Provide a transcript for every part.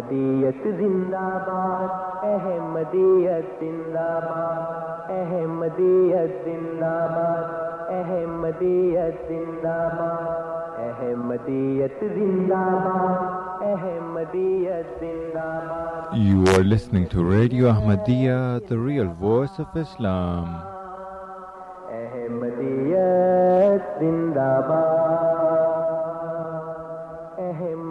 احمدیت زندہ باد احمدیت زندہ باد احمدیت زندہ باد احمدیت زندہ باد احمدیت زندہ باد احمدیت زندہ باد You are listening to Radio Ahmadiyya, the real voice of Islam. احمدیت زندہ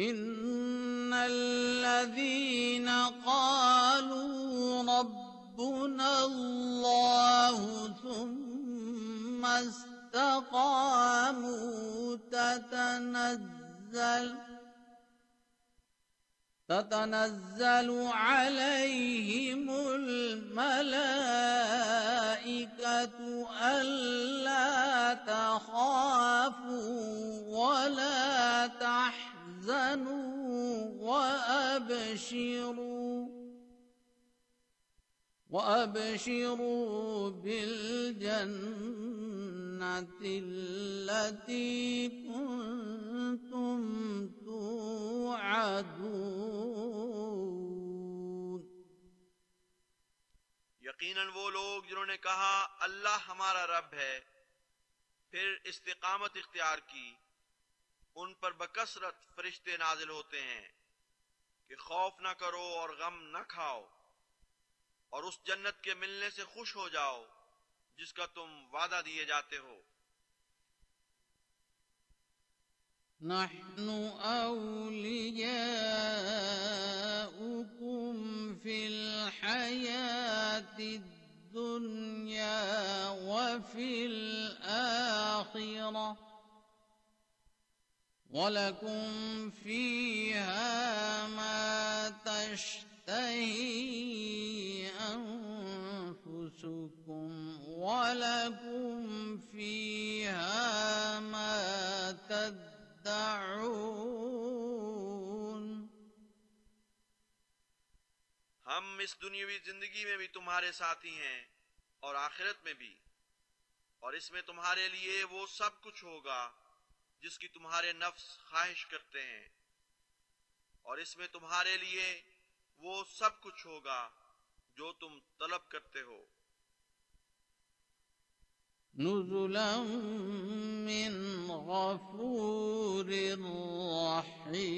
إن الذين قالوا ربنا الله ثم استقاموا تتنزل تتنزل عليهم الملائكة ألا تخافوا ولا تحزنوا وأبشروا وأبشروا بالجنة التي كنتم توعدون۔ یقیناً وہ لوگ جنہوں نے کہا اللہ ہمارا رب ہے، پھر استقامت اختیار کی۔ ان پر بکثرت فرشتے نازل ہوتے ہیں کہ خوف نہ کرو اور غم نہ کھاؤ اور اس جنت کے ملنے سے خوش ہو جاؤ جس کا تم وعدہ دیے جاتے ہو۔ نحن أولياؤكم في الحياة الدنيا وفي الآخرة. ولكم فيها ما تشتهي أنفسكم ولكم فيها ما تدعون ہم اس دنیاوی زندگی میں بھی تمہارے ساتھی ہیں اور آخرت میں بھی اور اس میں تمہارے لیے وہ سب کچھ ہوگا۔ جس کی تمہارے نفس خواہش کرتے ہیں۔ اور اس میں تمہارے لیے وہ سب کچھ ہوگا جو تم طلب کرتے ہو۔ نزلا من غفور رحيم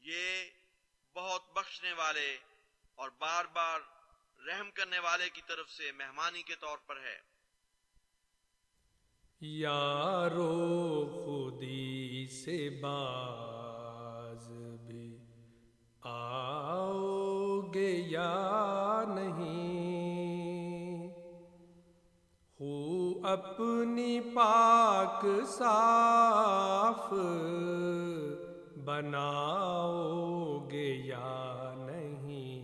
یہ بہت بخشنے والے اور بار بار رحم کرنے والے کی طرف سے مہمانی کے طور پر ہے۔ یارو خودی سے باز بھی آؤ گے یا نہیں؟ ہو اپنی پاک صاف بناؤ گے یا نہیں؟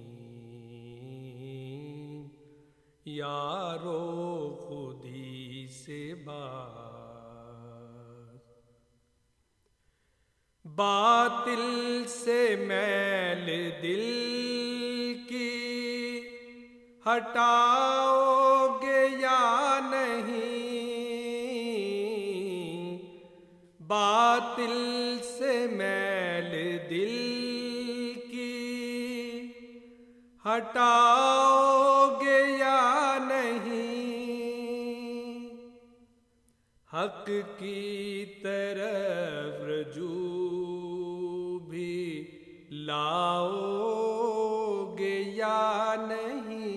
یارو خودی سے بات۔ باطل سے میل دل کی ہٹاؤ گے یا نہیں؟ باطل سے میل دل کی ہٹاؤ حق کی طرف رجوع بھی لاؤ گے یا نہیں؟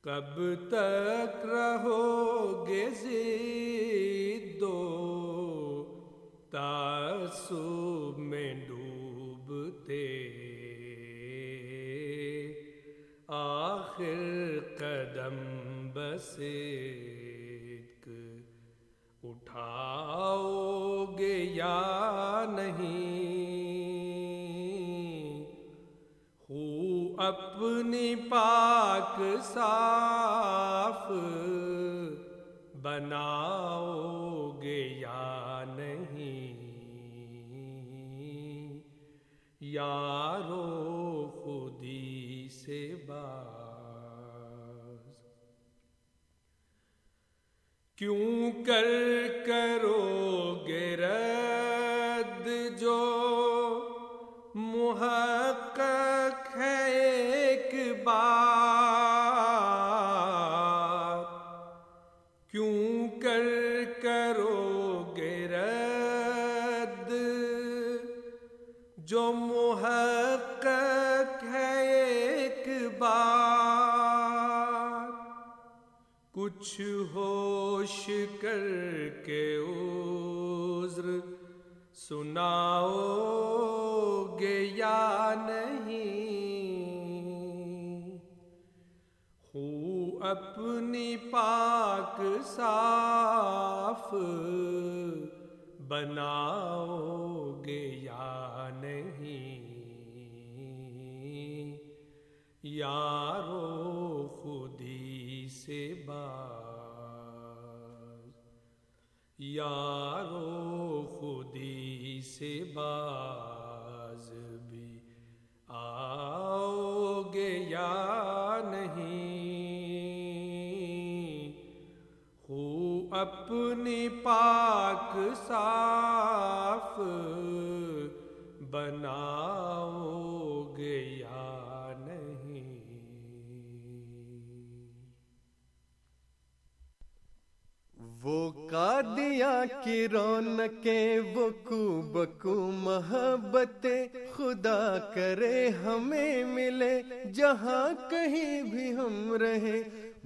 کب تک رہو گے دو تعصب میں ڈوبتے؟ آخر قدم بس اپنی پاک صاف بناؤ گے یا نہیں؟ یارو خودی سے باز۔ کیوں کر کرو گے رد جو محقق کچھ ہوش کر کے عذر سناؤ گے یا نہیں؟ ہو اپنی پاک صاف بناؤ گے یا نہیں؟ یارو خودی سے باز یارو خودی سے باز بھی آؤ گے یا نہیں؟ ہو اپنی پاک صاف بناؤ وہ قادیاں کی رونقیں، وہ کو بکو محبتیں۔ خدا کرے ہمیں ملے، جہاں کہیں بھی ہم رہیں۔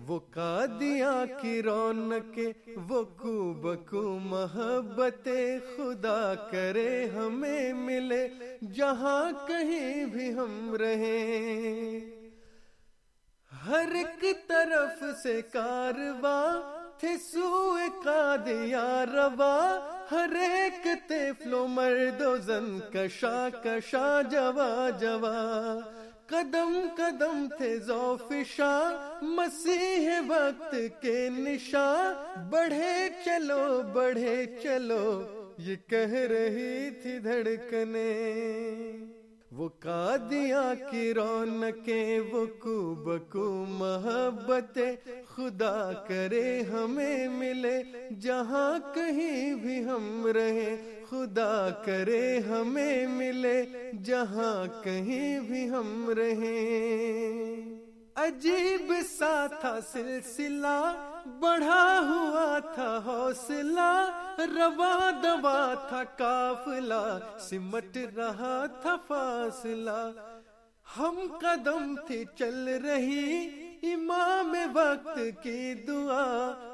وہ قادیاں کی رونقیں، وہ کو بکو محبتیں۔ خدا کرے ہمیں ملے، جہاں کہیں بھی ہم رہیں۔ ہر ایک طرف سے کارواں تھے سوئے قادیا روا، ہر ایک تیفلو مرد و زن، کشا کشا، جوا جوا۔ قدم قدم تھے ذوفشا مسیح وقت کے نشاں۔ بڑھے چلو بڑھے چلو، یہ کہہ رہی تھی دھڑکنے۔ وہ قادیاں کی رونقیں، وہ کو بکو محبتیں۔ خدا کرے ہمیں ملے، جہاں کہیں بھی ہم رہیں۔ خدا کرے ہمیں ملے، جہاں کہیں بھی ہم رہیں۔ عجیب سا تھا سلسلہ بڑھا ہوا تھا حوصلہ، روا دوا تھا کافلا سمٹ رہا تھا فاصلہ۔ ہم قدم تھے چل رہی امام وقت کی دعا۔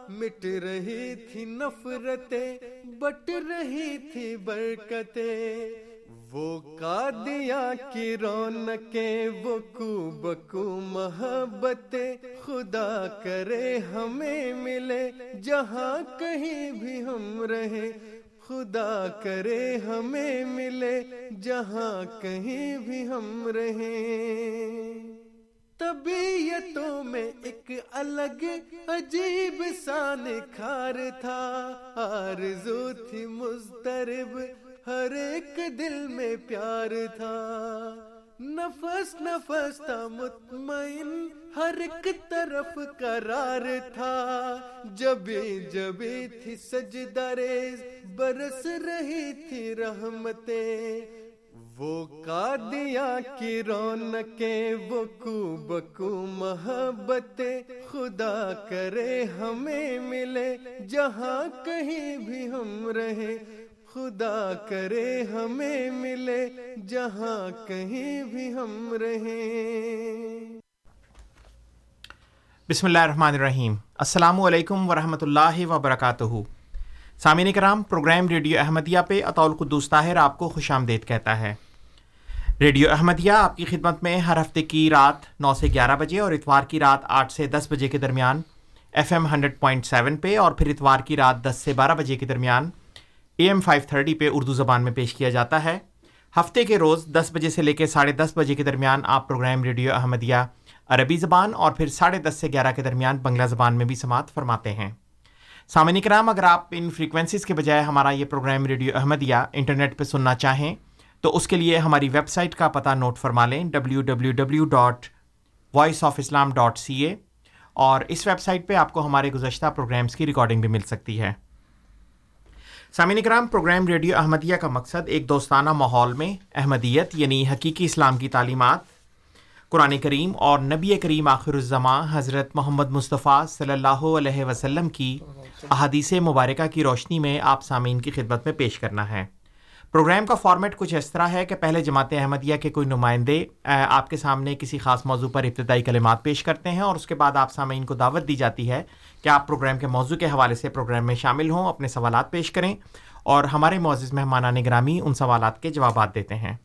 مٹ رہی تھی نفرتیں، بٹ رہی تھی برکتیں۔ وہ قادیا کی رونقیں، وہ کو بکو محبت خدا کرے ہمیں ملے، جہاں کہیں بھی ہم رہے خدا کرے ہمیں ملے، جہاں کہیں بھی ہم رہیں۔ طبیعتوں میں ایک الگ عجیب سا نکھار تھا۔ آرزو تھی مسترب ہر ایک دل میں پیار تھا۔ نفس نفس تھا، مطمئن ہر ایک طرف قرار تھا۔ جب جب تھی سجدریز برس رہی تھی رحمتیں۔ وہ قادیا کی رونقیں، وہ کو بکو محبت خدا کرے ہمیں ملے جہاں کہیں بھی ہم رہے خدا کرے ہمیں ملے، جہاں کہیں بھی ہم رہیں۔ بسم اللہ الرحمن الرحیم۔ السلام علیکم ورحمۃ اللہ وبرکاتہ سامعین کرام، پروگرام ریڈیو احمدیہ پہ اطول قدوس طاہر آپ کو خوش آمدید کہتا ہے۔ ریڈیو احمدیہ آپ کی خدمت میں ہر ہفتے کی رات نو سے گیارہ بجے اور اتوار کی رات آٹھ سے دس بجے کے درمیان، F M hundred point seven پہ اور پھر اتوار کی رات دس سے بارہ بجے کے درمیان اے ایم فائیو تھرٹی پہ اردو زبان میں پیش کیا جاتا ہے۔ ہفتے کے روز دس بجے سے لے کے ساڑھے دس بجے کے درمیان آپ پروگرام ریڈیو احمدیہ عربی زبان اور پھر ساڑھے دس سے گیارہ کے درمیان بنگلہ زبان میں بھی سماعت فرماتے ہیں۔ سامعین کرام، اگر آپ ان فریکوینسیز کے بجائے ہمارا یہ پروگرام ریڈیو احمدیہ انٹرنیٹ پہ سننا چاہیں، تو اس کے لیے ہماری ویب سائٹ کا پتہ نوٹ فرما لیں۔ W W W dot voice of Islam dot C A اور اس ویب سائٹ پہ آپ کو ہمارے گزشتہ پروگرامس کی ریکارڈنگ بھی مل سکتی ہے۔ سامعین کرام پروگرام ریڈیو احمدیہ کا مقصد ایک دوستانہ ماحول میں احمدیت یعنی حقیقی اسلام کی تعلیمات۔ قرآن کریم اور نبی کریم آخر الزماں حضرت محمد مصطفیٰ صلی اللہ علیہ وسلم کی احادیث مبارکہ کی روشنی میں آپ سامعین کی خدمت میں پیش کرنا ہے۔ پروگرام کا فارمیٹ کچھ اس طرح ہے کہ پہلے جماعت احمدیہ کے کوئی نمائندے آپ کے سامنے کسی خاص موضوع پر ابتدائی کلمات پیش کرتے ہیں اور اس کے بعد آپ سامعین کو دعوت دی جاتی ہے کہ آپ پروگرام کے موضوع کے حوالے سے پروگرام میں شامل ہوں، اپنے سوالات پیش کریں اور ہمارے معزز مہمانہ نگرامی ان سوالات کے جوابات دیتے ہیں۔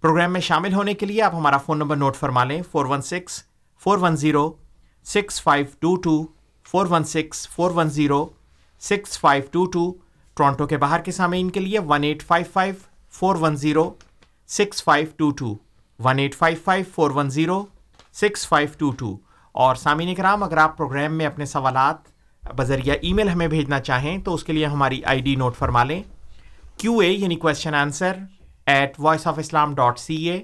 پروگرام میں شامل ہونے کے لیے آپ ہمارا فون نمبر نوٹ فرما لیں، four one six, four one zero, six five two two, four one six, four one zero, six five two two Toronto کے باہر کے سامعین کے لیے one eight five five four one zero six five two two one eight five five four one zero six five two two اور سامعین کرام اگر آپ پروگرام میں اپنے سوالات بذریعہ ای میل ہمیں بھیجنا چاہیں تو اس کے لیے ہماری آئی ڈی نوٹ فرما لیں۔ کیو اے یعنی question answer at voice of Islam dot C A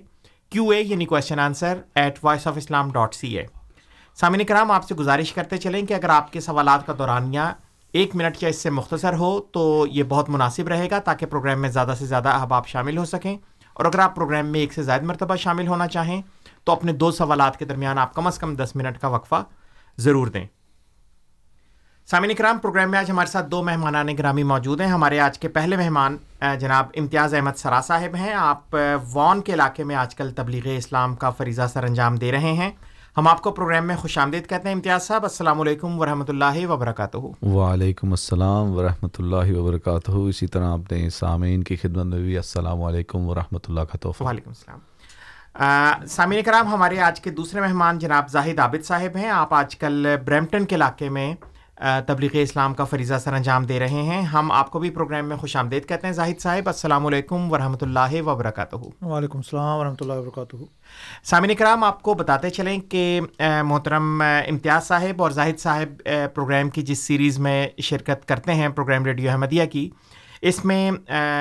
Q A یعنی question answer at voice of Islam dot C A سامعین کرام آپ سے گزارش کرتے چلیں کہ اگر آپ کے سوالات کا دورانیہ ایک منٹ یا اس سے مختصر ہو تو یہ بہت مناسب رہے گا تاکہ پروگرام میں زیادہ سے زیادہ احباب شامل ہو سکیں۔ اور اگر آپ پروگرام میں ایک سے زائد مرتبہ شامل ہونا چاہیں تو اپنے دو سوالات کے درمیان آپ کم از کم دس منٹ کا وقفہ ضرور دیں۔ سامعین کرام پروگرام میں آج ہمارے ساتھ دو مہمانان گرامی موجود ہیں۔ ہمارے آج کے پہلے مہمان جناب امتیاز احمد سرا صاحب ہیں۔ آپ وان کے علاقے میں آج کل تبلیغ اسلام کا فریضہ سر انجام دے رہے ہیں۔ ہم آپ کو پروگرام میں خوش آمدید کہتے ہیں امتیاز صاحب السلام علیکم ورحمۃ اللہ وبرکاتہ۔ وعلیکم السلام ورحمۃ اللہ وبرکاتہ۔ اسی طرح اپنے سامعین کی خدمت میں بھی السلام علیکم ورحمۃ اللہ کا تحفہ۔ وعلیکم السلام۔ سامعین کرام ہمارے آج کے دوسرے مہمان جناب زاہد عابد صاحب ہیں۔ آپ آج کل برمپٹن کے علاقے میں تبلیغ اسلام کا فریضہ سر انجام دے رہے ہیں۔ ہم آپ کو بھی پروگرام میں خوش آمدید کہتے ہیں۔ زاہد صاحب السلام علیکم ورحمۃ اللہ وبرکاتہ۔ وعلیکم السلام ورحمۃ اللہ وبرکاتہ۔ سامعین کرام آپ کو بتاتے چلیں کہ محترم امتیاز صاحب اور زاہد صاحب پروگرام کی جس سیریز میں شرکت کرتے ہیں پروگرام ریڈیو احمدیہ کی اس میں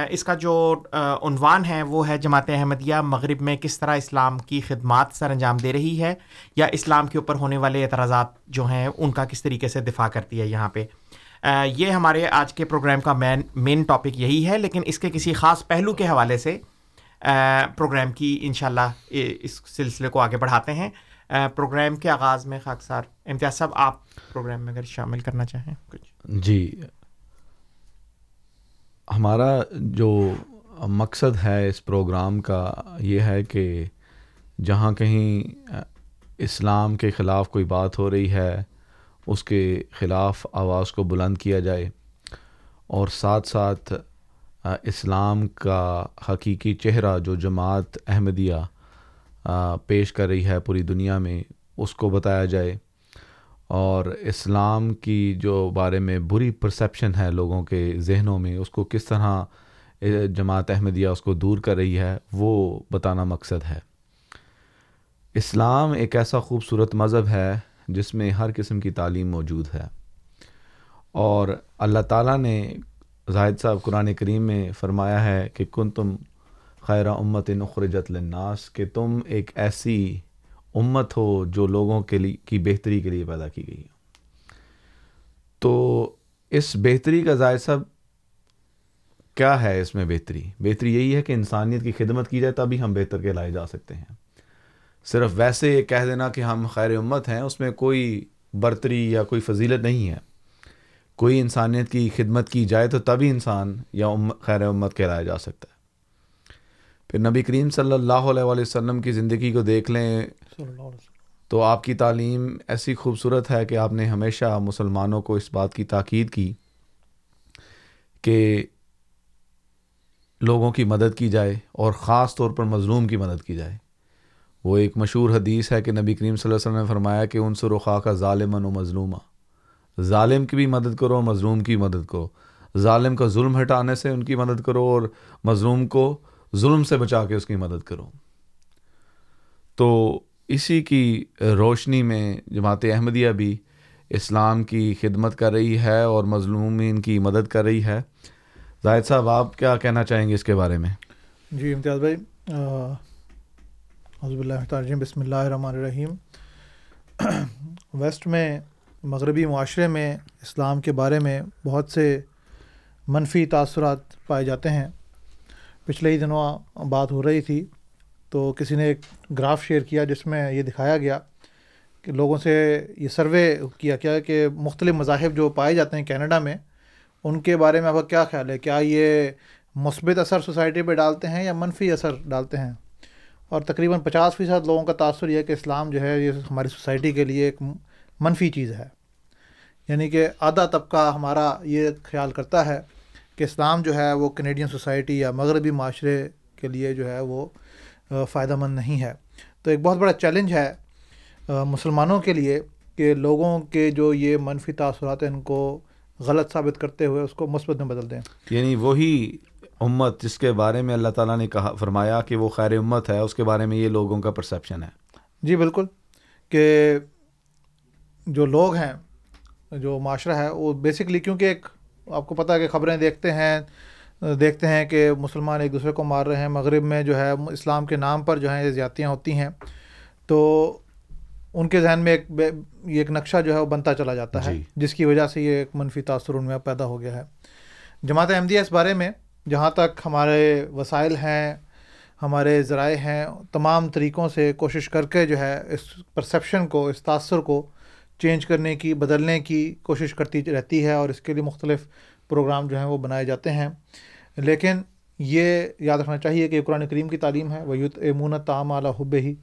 اس کا جو عنوان ہے، وہ ہے جماعت احمدیہ مغرب میں کس طرح اسلام کی خدمات سر انجام دے رہی ہے یا اسلام کے اوپر ہونے والے اعتراضات جو ہیں، ان کا کس طریقے سے دفاع کرتی ہے یہاں پہ؟ یہ ہمارے آج کے پروگرام کا مین مین ٹاپک یہی ہے، لیکن اس کے کسی خاص پہلو کے حوالے سے پروگرام کی انشاءاللہ اس سلسلے کو آگے بڑھاتے ہیں۔ پروگرام کے آغاز میں خاکسار امتیاز صاحب، آپ پروگرام میں اگر شامل کرنا چاہیں کچھ۔ جی ہمارا جو مقصد ہے اس پروگرام کا یہ ہے کہ جہاں کہیں اسلام کے خلاف کوئی بات ہو رہی ہے، اس کے خلاف آواز کو بلند کیا جائے اور ساتھ ساتھ اسلام کا حقیقی چہرہ جو جماعت احمدیہ پیش کر رہی ہے پوری دنیا میں، اس کو بتایا جائے۔ اور اسلام کی جو بارے میں بری پرسیپشن ہے لوگوں کے ذہنوں میں، اس کو کس طرح جماعت احمدیہ اس کو دور کر رہی ہے، وہ بتانا مقصد ہے۔ اسلام ایک ایسا خوبصورت مذہب ہے جس میں ہر قسم کی تعلیم موجود ہے۔ اور اللہ تعالیٰ نے زاہد صاحب قرآن کریم میں فرمایا ہے کہ کن تم خیر امت نخرجت للناس، کہ تم ایک ایسی امت ہو جو لوگوں کے لیے کی بہتری کے لیے پیدا کی گئی ہے تو اس بہتری کا زاہد صاحب کیا ہے اس میں بہتری؟ بہتری یہی ہے کہ انسانیت کی خدمت کی جائے تبھی ہم بہتر کے لائے جا سکتے ہیں۔ صرف ویسے یہ کہہ دینا کہ ہم خیر امت ہیں، اس میں کوئی برتری یا کوئی فضیلت نہیں ہے۔ کوئی انسانیت کی خدمت کی جائے تو تبھی انسان یا خیر امت کہلایا جا سکتا ہے۔ پھر نبی کریم صلی اللہ علیہ وآلہ وسلم کی زندگی کو دیکھ لیں۔ تو آپ کی تعلیم ایسی خوبصورت ہے کہ آپ نے ہمیشہ مسلمانوں کو اس بات کی تاکید کی کہ لوگوں کی مدد کی جائے اور خاص طور پر مظلوم کی مدد کی جائے۔ وہ ایک مشہور حدیث ہے کہ نبی کریم صلی اللہ علیہ وسلم نے فرمایا کہ ان سرخا کا ظالمن و مظلومہ۔ ظالم کی بھی مدد کرو، مظلوم کی مدد کرو۔ ظالم کا ظلم ہٹانے سے ان کی مدد کرو اور مظلوم کو ظلم سے بچا کے اس کی مدد کرو۔ تو اسی کی روشنی میں جماعت احمدیہ بھی اسلام کی خدمت کر رہی ہے اور مظلومین کی مدد کر رہی ہے۔ زاہد صاحب، آپ کیا کہنا چاہیں گے اس کے بارے میں؟ جی امتیاز بھائی حضب اللہ تعالی بسم اللہ الرحمن الرحیم۔ ویسٹ میں، مغربی معاشرے میں اسلام کے بارے میں بہت سے منفی تاثرات پائے جاتے ہیں۔ پچھلے ہی دنوں بات ہو رہی تھی تو کسی نے ایک گراف شیئر کیا جس میں یہ دکھایا گیا کہ لوگوں سے یہ سروے کیا کیا کہ مختلف مذاہب جو پائے جاتے ہیں کینیڈا میں، ان کے بارے میں آپ کا کیا خیال ہے؟ کیا یہ مثبت اثر سوسائٹی پہ ڈالتے ہیں یا منفی اثر ڈالتے ہیں؟ اور تقریباً پچاس فیصد لوگوں کا تاثر یہ ہے کہ اسلام جو ہے، یہ ہماری سوسائٹی کے لیے ایک منفی چیز ہے۔ یعنی کہ آدھا طبقہ ہمارا یہ خیال کرتا ہے کہ اسلام جو ہے وہ کینیڈین سوسائٹی یا مغربی معاشرے کے لیے جو ہے وہ فائدہ مند نہیں ہے۔ تو ایک بہت بڑا چیلنج ہے مسلمانوں کے لیے کہ لوگوں کے جو یہ منفی تاثرات ہیں ان کو غلط ثابت کرتے ہوئے اس کو مثبت میں بدل دیں۔ یعنی وہی امت جس کے بارے میں اللہ تعالیٰ نے کہا فرمایا کہ وہ خیر امت ہے اس کے بارے میں یہ لوگوں کا پرسیپشن ہے۔ جی بالکل۔ کہ جو لوگ ہیں جو معاشرہ ہے وہ بیسکلی کیونکہ ایک آپ کو پتہ ہے کہ خبریں دیکھتے ہیں دیکھتے ہیں کہ مسلمان ایک دوسرے کو مار رہے ہیں مغرب میں جو ہے اسلام کے نام پر جو ہیں یہ زیادتیاں ہوتی ہیں۔ تو ان کے ذہن میں ایک یہ ایک نقشہ جو ہے وہ بنتا چلا جاتا ہے جی۔ جس کی وجہ سے یہ ایک منفی تاثر ان میں پیدا ہو گیا ہے۔ جماعت احمدیہ اس بارے میں جہاں تک ہمارے وسائل ہیں ہمارے ذرائع ہیں تمام طریقوں سے کوشش کر کے جو ہے اس پرسیپشن کو اس تاثر کو چینج کرنے کی بدلنے کی کوشش کرتی رہتی ہے اور اس کے لیے مختلف پروگرام جو ہیں وہ بنائے جاتے ہیں۔ لیکن یہ یاد رکھنا چاہیے کہ قرآن کریم کی تعلیم ہے وہ یوت امون تام اعلیٰ حب ہی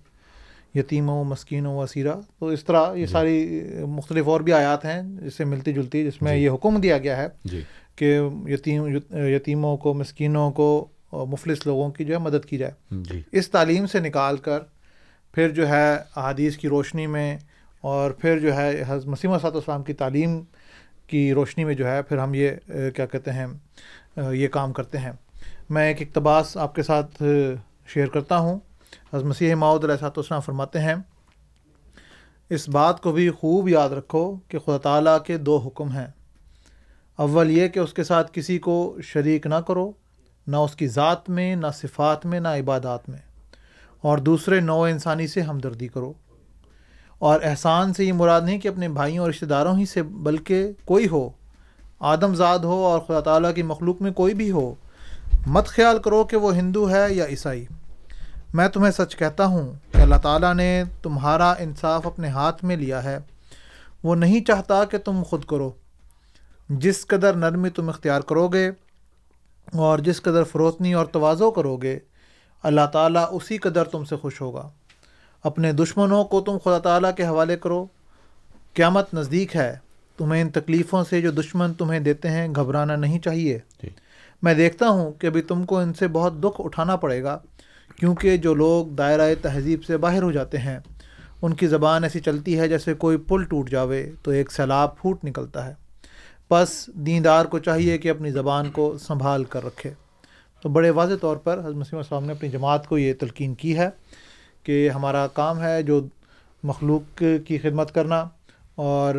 یتیم و مسکین و اسیرہ تو اس طرح یہ ساری مختلف اور بھی آیات ہیں جس سے ملتی جلتی جس میں یہ حکم دیا گیا ہے جی۔ کہ یتیم یتیموں کو مسکینوں کو مفلس لوگوں کی جو ہے مدد کی جائے۔ جی۔ اس تعلیم سے نکال کر پھر جو ہے احادیث کی روشنی میں اور پھر جو ہے، حضرت مسیم صاحب السلام کی تعلیم کی روشنی میں جو ہے، پھر ہم یہ کیا کہتے ہیں یہ کام کرتے ہیں۔ میں ایک اقتباس آپ کے ساتھ شیئر کرتا ہوں۔ حضرت مسیح ماؤد علیہ صاحب السلام فرماتے ہیں، اس بات کو بھی خوب یاد رکھو کہ خدا تعالیٰ کے دو حکم ہیں۔ اول یہ کہ اس کے ساتھ کسی کو شریک نہ کرو، نہ اس کی ذات میں، نہ صفات میں، نہ عبادات میں۔ اور دوسرے نو انسانی سے ہمدردی کرو۔ اور احسان سے یہ مراد نہیں کہ اپنے بھائیوں اور رشتہ داروں ہی سے، بلکہ کوئی ہو، آدم زاد ہو اور خدا تعالیٰ کی مخلوق میں کوئی بھی ہو۔ مت خیال کرو کہ وہ ہندو ہے یا عیسائی۔ میں تمہیں سچ کہتا ہوں کہ اللہ تعالیٰ نے تمہارا انصاف اپنے ہاتھ میں لیا ہے۔ وہ نہیں چاہتا کہ تم خود کرو۔ جس قدر نرمی تم اختیار کرو گے اور جس قدر فروتنی اور توازو کرو گے، اللہ تعالیٰ اسی قدر تم سے خوش ہوگا۔ اپنے دشمنوں کو تم خدا تعالیٰ کے حوالے کرو۔ قیامت نزدیک ہے۔ تمہیں ان تکلیفوں سے جو دشمن تمہیں دیتے ہیں گھبرانا نہیں چاہیے۔ جی۔ میں دیکھتا ہوں کہ ابھی تم کو ان سے بہت دکھ اٹھانا پڑے گا کیونکہ جو لوگ دائرۂ تہذیب سے باہر ہو جاتے ہیں ان کی زبان ایسی چلتی ہے جیسے کوئی پل ٹوٹ جاوے تو ایک سیلاب پھوٹ نکلتا ہے۔ بس دیندار کو چاہیے کہ اپنی زبان کو سنبھال کر رکھے۔ تو بڑے واضح طور پر حضرت مسیم السلام نے اپنی جماعت کو یہ تلقین کی ہے۔ کہ ہمارا کام ہے جو مخلوق کی خدمت کرنا اور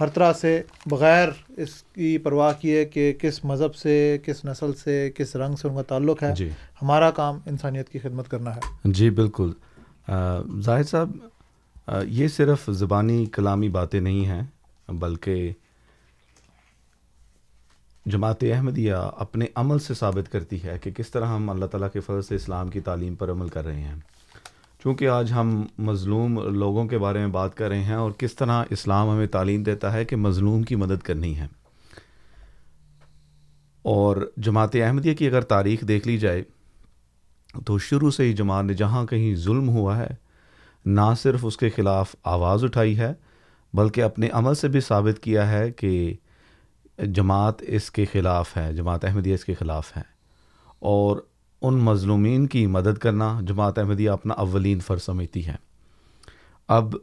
ہر طرح سے بغیر اس کی پرواہ کیے کہ کس مذہب سے کس نسل سے کس رنگ سے ان کا تعلق ہے جی۔ ہمارا کام انسانیت کی خدمت کرنا ہے۔ جی بالکل۔ زاہد صاحب یہ صرف زبانی کلامی باتیں نہیں ہیں بلکہ جماعت احمدیہ اپنے عمل سے ثابت کرتی ہے کہ کس طرح ہم اللہ تعالیٰ کے فضل سے اسلام کی تعلیم پر عمل کر رہے ہیں۔ چونکہ آج ہم مظلوم لوگوں کے بارے میں بات کر رہے ہیں اور کس طرح اسلام ہمیں تعلیم دیتا ہے کہ مظلوم کی مدد کرنی ہے۔ اور جماعت احمدیہ کی اگر تاریخ دیکھ لی جائے تو شروع سے ہی جماعت نے جہاں کہیں ظلم ہوا ہے، نہ صرف اس کے خلاف آواز اٹھائی ہے، بلکہ اپنے عمل سے بھی ثابت کیا ہے کہ جماعت اس کے خلاف ہے، جماعت احمدیہ اس کے خلاف ہے۔ اور ان مظلومین کی مدد کرنا جماعت احمدیہ اپنا اولین فرض سمجھتی ہے۔ اب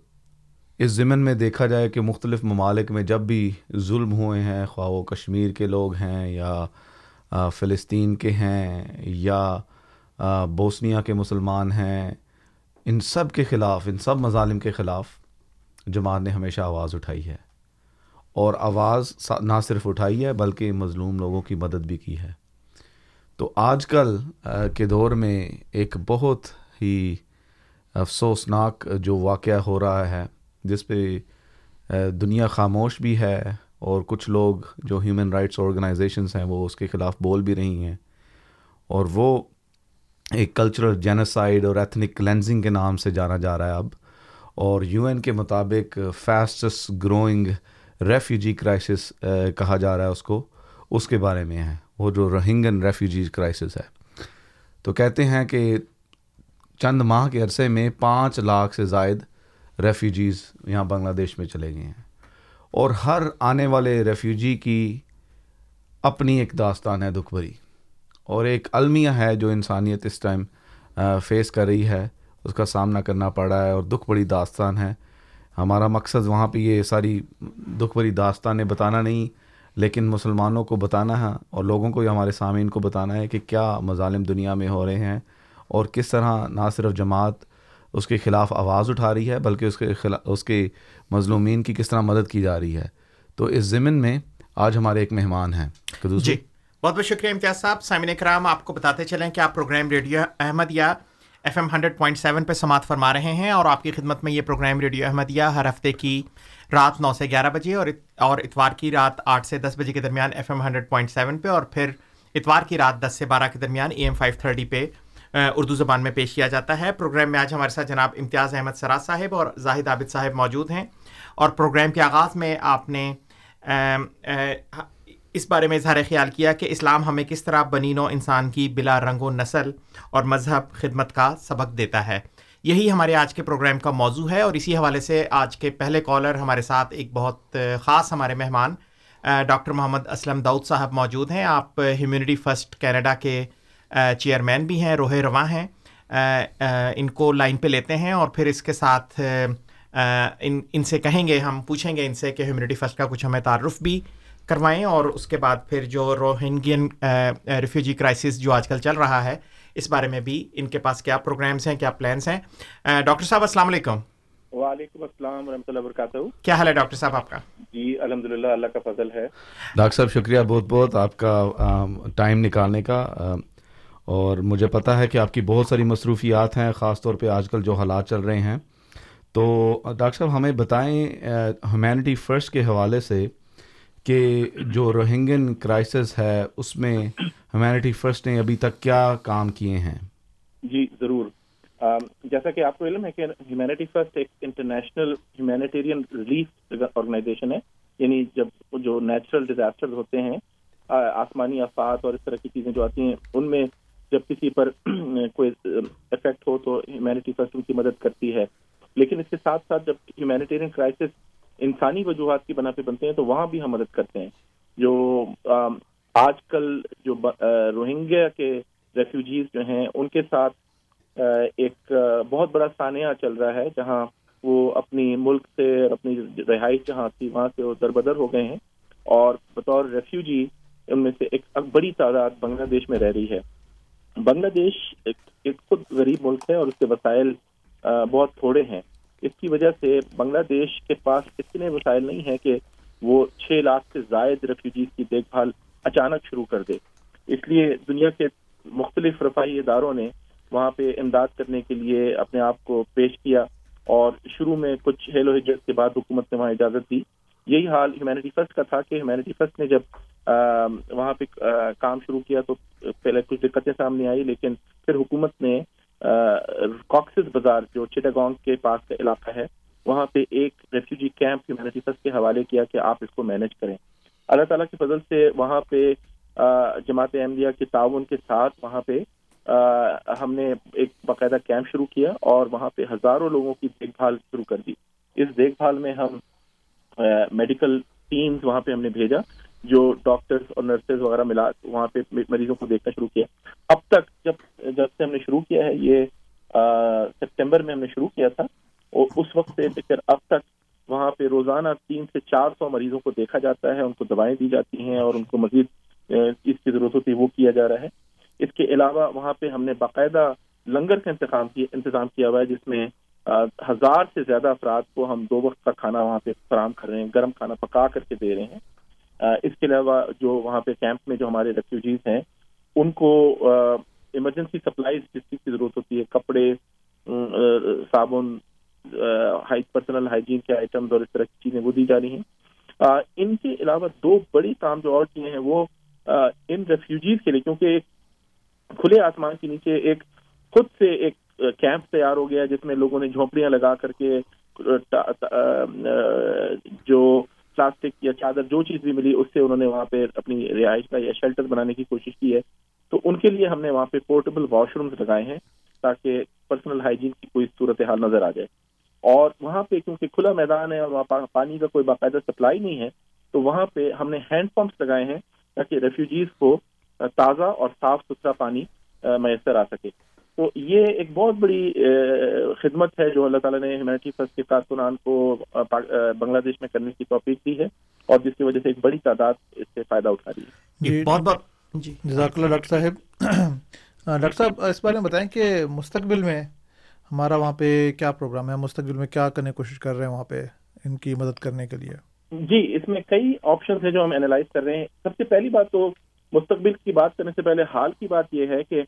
اس ضمن میں دیکھا جائے کہ مختلف ممالک میں جب بھی ظلم ہوئے ہیں، خواہ و کشمیر کے لوگ ہیں یا فلسطین کے ہیں یا بوسنیا کے مسلمان ہیں، ان سب کے خلاف، ان سب مظالم کے خلاف جماعت نے ہمیشہ آواز اٹھائی ہے۔ اور آواز نہ صرف اٹھائی ہے، بلکہ مظلوم لوگوں کی مدد بھی کی ہے۔ تو آج کل کے دور میں ایک بہت ہی افسوسناک جو واقعہ ہو رہا ہے، جس پہ دنیا خاموش بھی ہے اور کچھ لوگ جو ہیومن رائٹس آرگنائزیشنس ہیں، وہ اس کے خلاف بول بھی رہی ہیں۔ اور وہ ایک کلچرل جینوسائڈ اور ایتھنک کلینزنگ کے نام سے جانا جا رہا ہے اب۔ اور یو این کے مطابق فاسٹسٹ گروئنگ ریفیوجی کرائسس کہا جا رہا ہے اس کو۔ اس کے بارے میں ہے۔ وہ جو روہنگن ریفیوجی کرائسس ہے۔ تو کہتے ہیں کہ چند ماہ کے عرصے میں پانچ لاکھ سے زائد ریفیوجیز یہاں بنگلہ دیش میں چلے گئے ہیں۔ اور ہر آنے والے ریفیوجی کی اپنی ایک داستان ہے دکھ بھری۔ اور ایک المیہ ہے جو انسانیت اس ٹائم فیس کر رہی ہے۔ اس کا سامنا کرنا پڑ رہا ہے اور دکھ بڑی داستان ہے۔ ہمارا مقصد وہاں پہ یہ ساری دکھ بھری داستانیں بتانا نہیں لیکن مسلمانوں کو بتانا ہے اور لوگوں کو ہمارے سامعین کو بتانا ہے کہ کیا مظالم دنیا میں ہو رہے ہیں اور کس طرح نہ صرف جماعت اس کے خلاف آواز اٹھا رہی ہے بلکہ اس کے خلاف اس کے مظلومین کی کس طرح مدد کی جا رہی ہے۔ تو اس ضمن میں آج ہمارے ایک مہمان ہیں۔ جی بہت بہت شکریہ امتیاز صاحب۔ سامعین کرام آپ کو بتاتے چلیں کہ آپ program radio Ahmadiyya F M hundred point seven پہ سماعت فرما رہے ہیں اور آپ کی خدمت میں یہ پروگرام ریڈیو احمدیہ ہر ہفتے کی رات نو سے گیارہ بجے اور اور اتوار کی رات آٹھ سے دس بجے کے درمیان F M hundred point seven پہ اور پھر اتوار کی رات دس سے بارہ کے درمیان اے ایم فائیو تھرٹی پہ اردو زبان میں پیش کیا جاتا ہے۔ پروگرام میں آج ہمارے ساتھ جناب امتیاز احمد سراج صاحب اور زاہد عابد صاحب موجود ہیں۔ اور پروگرام کے آغاز میں آپ نے اس بارے میں اظہار خیال کیا کہ اسلام ہمیں کس طرح بنین و انسان کی بلا رنگ و نسل اور مذہب خدمت کا سبق دیتا ہے۔ یہی ہمارے آج کے پروگرام کا موضوع ہے اور اسی حوالے سے آج کے پہلے کالر ہمارے ساتھ ایک بہت خاص ہمارے مہمان ڈاکٹر محمد اسلم داؤد صاحب موجود ہیں۔ آپ ہیومینٹی فسٹ کینیڈا کے چیئرمین بھی ہیں روح رواں ہیں۔ ان کو لائن پہ لیتے ہیں اور پھر اس کے ساتھ ان ان سے کہیں گے، ہم پوچھیں گے ان سے کہ ہیومینٹی فسٹ کا کچھ ہمیں تعارف بھی کروائیں اور اس کے بعد پھر جو روہنگین ریفیوجی کرائسس جو آج کل چل رہا ہے اس بارے میں بھی ان کے پاس کیا پروگرامس ہیں کیا پلانس ہیں؟ ڈاکٹر صاحب السلام علیکم۔ وعلیکم السلام ورحمۃ اللہ وبرکاتہ۔ کیا حال ہے ڈاکٹر صاحب آپ کا؟ جی الحمد للہ اللہ کا فضل ہے۔ ڈاکٹر صاحب شکریہ بہت بہت آپ کا ٹائم نکالنے کا اور مجھے پتہ ہے کہ آپ کی بہت ساری مصروفیات ہیں خاص طور پہ آج کل جو حالات چل رہے ہیں۔ تو ڈاکٹر صاحب ہمیں بتائیں ہیومینٹی فرسٹ کے حوالے سے کہ جو روہنگن کرائسس ہے، اس میں ہیومینٹی فرسٹ نے ابھی تک کیا کام کیے ہیں؟ جی ضرور۔ جیسا کہ آپ کو علم ہے کہ ہیومینٹی فرسٹ ایک انٹرنیشنل ہیومینیٹیرین ریلیف آرگنائزیشن ہے۔ یعنی جب جو نیچرل ڈیزاسٹر ہوتے ہیں آسمانی آفات اور اس طرح کی چیزیں جو آتی ہیں، ان میں جب کسی پر کوئی افیکٹ ہو تو ہیومینٹی فرسٹ ان کی مدد کرتی ہے۔ لیکن اس کے ساتھ ساتھ جب ہیومینیٹیرین کرائسس انسانی وجوہات کی بنا پہ بنتے ہیں تو وہاں بھی ہم مدد کرتے ہیں۔ جو آج کل جو روہنگیا کے ریفیوجیز جو ہیں، ان کے ساتھ ایک بہت بڑا سانحہ چل رہا ہے، جہاں وہ اپنی ملک سے اور اپنی رہائش جہاں تھی، وہاں سے وہ دربدر ہو گئے ہیں۔ اور بطور ریفیوجی ان میں سے ایک بڑی تعداد بنگلہ دیش میں رہ رہی ہے۔ بنگلہ دیش ایک خود غریب ملک ہے اور اس کے وسائل بہت تھوڑے ہیں۔ اس کی وجہ سے بنگلہ دیش کے پاس اتنے وسائل نہیں ہیں کہ وہ چھ لاکھ سے زائد ریفیوجیز کی دیکھ بھال اچانک شروع کر دے۔ اس لیے دنیا کے مختلف رفائی اداروں نے وہاں پہ امداد کرنے کے لیے اپنے آپ کو پیش کیا اور شروع میں کچھ ہیلو ہجرت کے بعد حکومت نے وہاں اجازت دی۔ یہی حال ہیومینٹی فرسٹ کا تھا کہ ہیومینٹی فرسٹ نے جب وہاں پہ کام شروع کیا تو پہلے کچھ دقتیں سامنے آئی لیکن پھر حکومت نے کاکسز بازار جو چٹاگونگ کے پاس کا علاقہ ہے، وہاں پہ ایک ریفیوجی کیمپ ہیومینٹی فرسٹ کے حوالے کیا کہ آپ اس کو مینج کریں۔ اللہ تعالیٰ کی فضل سے وہاں پہ جماعت احمدیہ کے تعاون کے ساتھ وہاں پہ ہم نے ایک باقاعدہ کیمپ شروع کیا اور وہاں پہ ہزاروں لوگوں کی دیکھ بھال شروع کر دی۔ اس دیکھ بھال میں ہم میڈیکل ٹیمز وہاں پہ ہم نے بھیجا۔ جو ڈاکٹرز اور نرسز وغیرہ ملا، وہاں پہ مریضوں کو دیکھنا شروع کیا۔ اب تک جب جب سے ہم نے شروع کیا ہے، یہ سپٹمبر میں ہم نے شروع کیا تھا، اور اس وقت سے لے کر اب تک وہاں پہ روزانہ تین سے چار سو مریضوں کو دیکھا جاتا ہے، ان کو دوائیں دی جاتی ہیں اور ان کو مزید اس کی ضرورت ہوتی ہے، وہ کیا جا رہا ہے۔ اس کے علاوہ وہاں پہ ہم نے باقاعدہ لنگر کا انتظام کیا انتظام کیا ہوا ہے، جس میں ہزار سے زیادہ افراد کو ہم دو وقت کا کھانا وہاں پہ فراہم کر رہے ہیں، گرم کھانا پکا کر کے دے رہے ہیں۔ اس کے علاوہ جو وہاں پہ کیمپ میں جو ہمارے ریفیوجیز ہیں، ان کو ایمرجنسی سپلائیز جس چیز کی ضرورت ہوتی ہے، کپڑے صابن پرسنل ہائیجین کے آئٹمز اور اس طرح کی چیزیں وہ دی جا رہی ہیں۔ ان کے علاوہ دو بڑی کام جو اور کیے ہیں وہ ان ریفیوجیز کے لیے، کیونکہ ایک کھلے آسمان کے نیچے ایک خود سے ایک کیمپ تیار ہو گیا جس میں لوگوں نے جھونپڑیاں لگا کر کے جو پلاسٹک یا چادر جو چیز بھی ملی، اس سے انہوں نے وہاں پہ اپنی رہائش کا یا شیلٹر بنانے کی کوشش کی ہے۔ تو ان کے لیے ہم نے وہاں پہ پورٹیبل واش رومز لگائے ہیں تاکہ پرسنل ہائیجین کی کوئی صورت حال نظر آ جائے۔ اور وہاں پہ کیونکہ کھلا میدان ہے اور وہاں پانی کا کوئی باقاعدہ سپلائی نہیں ہے، تو وہاں پہ ہم نے ہینڈ پمپس لگائے ہیں تاکہ ریفیوجیز کو تازہ اور صاف ستھرا پانی میسر آ سکے۔ تو یہ ایک بہت بڑی خدمت ہے جو اللہ تعالیٰ نے ہیومینٹی فرسٹ کے کارکنان کو بنگلہ دیش میں کرنے کی توفیق دی ہے اور جس کی وجہ سے ایک بڑی تعداد اس سے فائدہ اٹھا رہی ہے۔ جی بہت بہت۔ جی۔ جزاک اللہ ڈاکٹر صاحب۔ ڈاکٹر صاحب اس بارے میں بتائیں کہ مستقبل میں ہمارا وہاں پہ کیا پروگرام ہے؟ مستقبل میں کیا کرنے کی کوشش کر رہے ہیں وہاں پہ ان کی مدد کرنے کے لیے؟ جی اس میں کئی آپشنز ہیں جو ہم اینالائز کر رہے ہیں۔ سب سے پہلی بات تو مستقبل کی بات کرنے سے پہلے حال کی بات یہ ہے کہ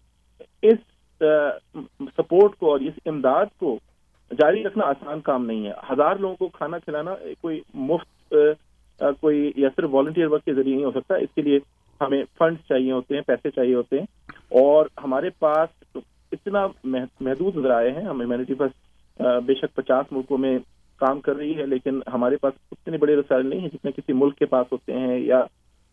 اس سپورٹ کو اور اس امداد کو جاری رکھنا آسان کام نہیں ہے۔ ہزار لوگوں کو کھانا کھلانا کوئی مفت کوئی یا صرف والنٹیئر ورک کے ذریعے نہیں ہو سکتا۔ اس کے لیے ہمیں فنڈ چاہیے ہوتے ہیں، پیسے چاہیے ہوتے ہیں۔ اور ہمارے پاس اتنا محدود ذرائع ہیں۔ ہم ہیومینٹی پاس بے شک پچاس ملکوں میں کام کر رہی ہے، لیکن ہمارے پاس اتنے بڑے رسائل نہیں ہیں جتنے کسی ملک کے پاس ہوتے ہیں یا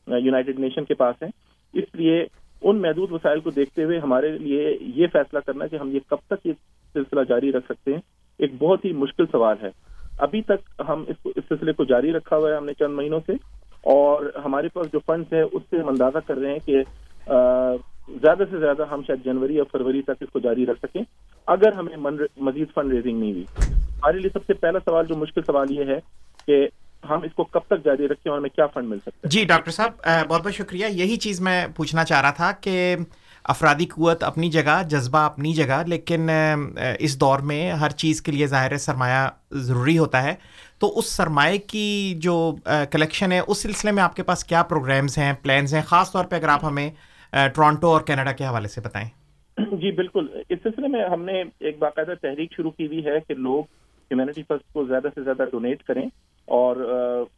یونائٹڈ نیشن کے پاس ہیں۔ اس لیے ان محدود وسائل کو دیکھتے ہوئے ہمارے لیے یہ فیصلہ کرنا کہ ہم یہ کب تک یہ سلسلہ جاری رکھ سکتے ہیں، ایک بہت ہی مشکل سوال ہے۔ ابھی تک ہم اس اس سلسلے کو جاری رکھا ہوا ہے ہم نے چند مہینوں سے، اور ہمارے پاس جو فنڈس ہے اس سے ہم اندازہ کر رہے ہیں کہ زیادہ سے زیادہ ہم شاید جنوری یا فروری تک اس کو جاری رکھ سکیں۔ اگر ہمیں مزید فنڈ ریزنگ نہیں ہوئی۔ ہمارے لیے سب سے پہلا سوال، جو مشکل سوال یہ ہے کہ ہم اس کو کب تک جاری رکھیں اور ہمیں کیا فنڈ مل سکتا ہے جی ڈاکٹر صاحب بہت بہت شکریہ۔ یہی چیز میں پوچھنا چاہ رہا تھا کہ افرادی قوت اپنی جگہ جذبہ اپنی جگہ لیکن اس دور میں ہر چیز کے لیے ظاہر سرمایہ ضروری ہوتا ہے۔ تو اس سرمایہ کی جو کلیکشن ہے اس سلسلے میں آپ کے پاس کیا پروگرامز ہیں پلانز ہیں؟ خاص طور پہ اگر آپ ہمیں ٹورانٹو اور کینیڈا کے حوالے سے بتائیں۔ جی بالکل۔ اس سلسلے میں ہم نے ایک باقاعدہ تحریک شروع کی ہوئی ہے کہ لوگ ہیومینٹی فرسٹ کو زیادہ سے زیادہ ڈونیٹ کریں اور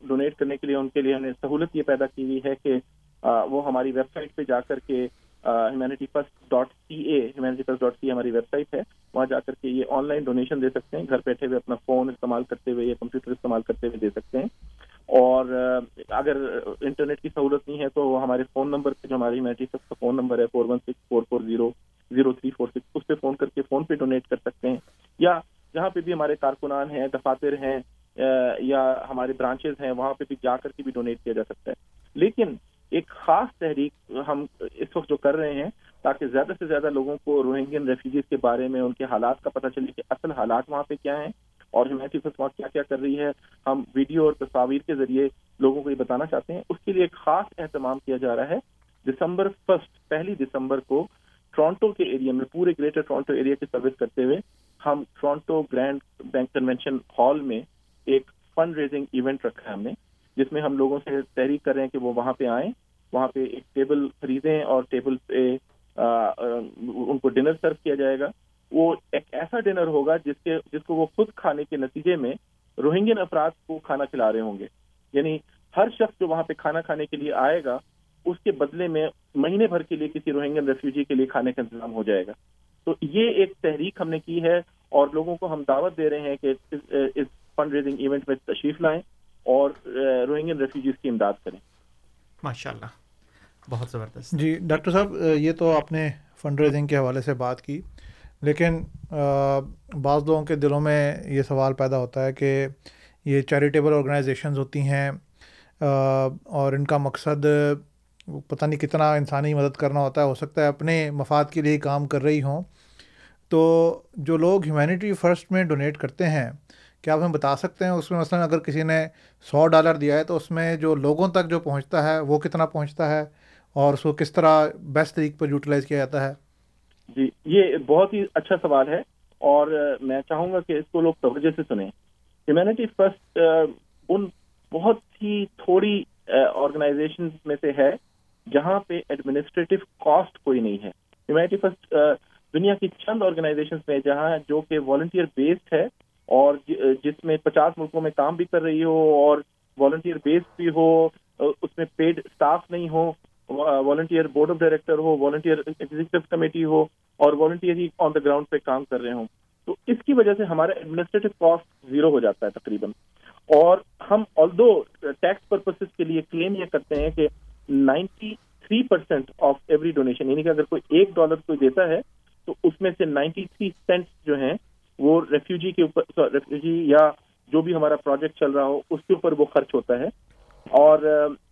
ڈونیٹ کرنے کے لیے ان کے لیے ہم نے سہولت یہ پیدا کی ہوئی ہے کہ وہ ہماری ویب سائٹ پہ جا کر کے humanity first dot C A humanity first dot C ہماری ویب سائٹ ہے، وہاں جا کر کے یہ آن لائن ڈونیشن دے سکتے ہیں، گھر بیٹھے ہوئے اپنا فون استعمال کرتے ہوئے یا کمپیوٹر استعمال کرتے ہوئے دے سکتے ہیں، اور اگر انٹرنیٹ کی سہولت نہیں ہے تو ہمارے فون نمبر پہ جو ہماری ہیومینٹی فرسٹ کا فون نمبر ہے four one six four four zero zero three four six اس پہ فون کر کے فون پہ ڈونیٹ کر سکتے ہیں، یا جہاں پہ بھی ہمارے کارکنان ہیں، دفاتر ہیں یا ہمارے برانچز ہیں، وہاں پہ بھی جا کر کے بھی ڈونیٹ کیا جا سکتا ہے۔ لیکن ایک خاص تحریک ہم اس وقت جو کر رہے ہیں، تاکہ زیادہ سے زیادہ لوگوں کو روہنگین ریفیوجیز کے بارے میں، ان کے حالات کا پتہ چلے کہ اصل حالات وہاں پہ کیا ہیں اور ہیومینٹی فرسٹ کیا کیا کر رہی ہے۔ ہم ویڈیو اور تصاویر کے ذریعے لوگوں کو یہ بتانا چاہتے ہیں۔ اس کے لیے ایک خاص اہتمام کیا جا رہا ہے۔ دسمبر فرسٹ پہلی دسمبر کو ٹورانٹو کے ایریا میں، پورے گریٹر ٹورانٹو ایریا کی سروس کرتے ہوئے ہم Toronto grand bank convention hall میں ایک فنڈ ریزنگ ایونٹ رکھا ہے ہم نے، جس میں ہم لوگوں سے تحریک کر رہے ہیں کہ وہ وہاں پہ آئیں، وہاں پہ ایک ٹیبل خریدیں اور ٹیبل پہ ان کو ڈنر سرو کیا جائے گا۔ وہ ایک ایسا ڈنر ہوگا جس کے، جس کو وہ خود کھانے کے نتیجے میں روہنگین افراد کو کھانا کھلا رہے ہوں گے۔ یعنی ہر شخص جو وہاں پہ کھانا کھانے کے لیے آئے گا، اس کے بدلے میں مہینے بھر کے لیے کسی روہنگین ریفیوجی کے لیے کھانے کا انتظام ہو جائے گا۔ تو یہ ایک تحریک ہم نے کی ہے اور لوگوں کو ہم دعوت دے رہے ہیں کہ اس فنڈ ریزنگ ایونٹ میں تشریف لائیں اور روہنگین ریفیوجیز کی امداد کریں۔ ماشاء اللہ بہت زبردست۔ جی ڈاکٹر صاحب یہ تو آپ نے فنڈ ریزنگ کے حوالے سے بات کی لیکن بعض لوگوں کے دلوں میں یہ سوال پیدا ہوتا ہے کہ یہ چیریٹیبل آرگنائزیشنز ہوتی ہیں اور ان کا مقصد پتہ نہیں کتنا انسانی مدد کرنا ہوتا ہے، ہو سکتا ہے اپنے مفاد کے لیے کام کر رہی ہوں۔ تو جو لوگ ہیومینٹی فرسٹ میں ڈونیٹ کرتے ہیں، کیا آپ ہمیں بتا سکتے ہیں اس میں مثلاً اگر کسی نے سو ڈالر دیا ہے تو اس میں جو لوگوں تک جو پہنچتا ہے، وہ کتنا پہنچتا ہے اور اس کو کس طرح بیسٹ طریقے پر یوٹیلائز کیا جاتا ہے؟ جی یہ بہت ہی اچھا سوال ہے اور میں چاہوں گا کہ اس کو لوگ توجہ سے سنیں۔ ہیومینٹی فرسٹ ان بہت ہی تھوڑی آرگنائزیشن میں سے ہے۔ جہاں پہ ایڈمنسٹریٹو کاسٹ کوئی نہیں ہے۔ ہیومینٹی فرسٹ دنیا کی چند آرگنائزیشن میں جہاں جو کہ والنٹیئر بیسڈ ہے اور جی، جس میں پچاس ملکوں میں کام بھی کر رہی ہو اور والنٹیئر بیسڈ بھی ہو اس میں پیڈ اسٹاف نہیں ہو والنٹیئر بورڈ آف ڈائریکٹر ہو والنٹیئر ایگزیکٹو کمیٹی ہو اور volunteer he on the ground پہ کام کر رہے ہوں۔ تو اس کی وجہ سے ہمارا ایڈمنسٹریٹو کاسٹ زیرو ہو جاتا ہے تقریباً۔ اور ہم آل دو ٹیکس پرپز کے لیے کلیم یہ کرتے ہیں کہ ninety three percent of every donation یعنی کہ اگر کوئی ایک ڈالر کوئی دیتا ہے، تو اس میں سے نائنٹی تھری سینٹ جو ہیں، وہ ریفیوجی کے اوپر ریفیوجی یا جو بھی ہمارا پروجیکٹ چل رہا ہو، اس کے اوپر وہ خرچ ہوتا ہے۔ اور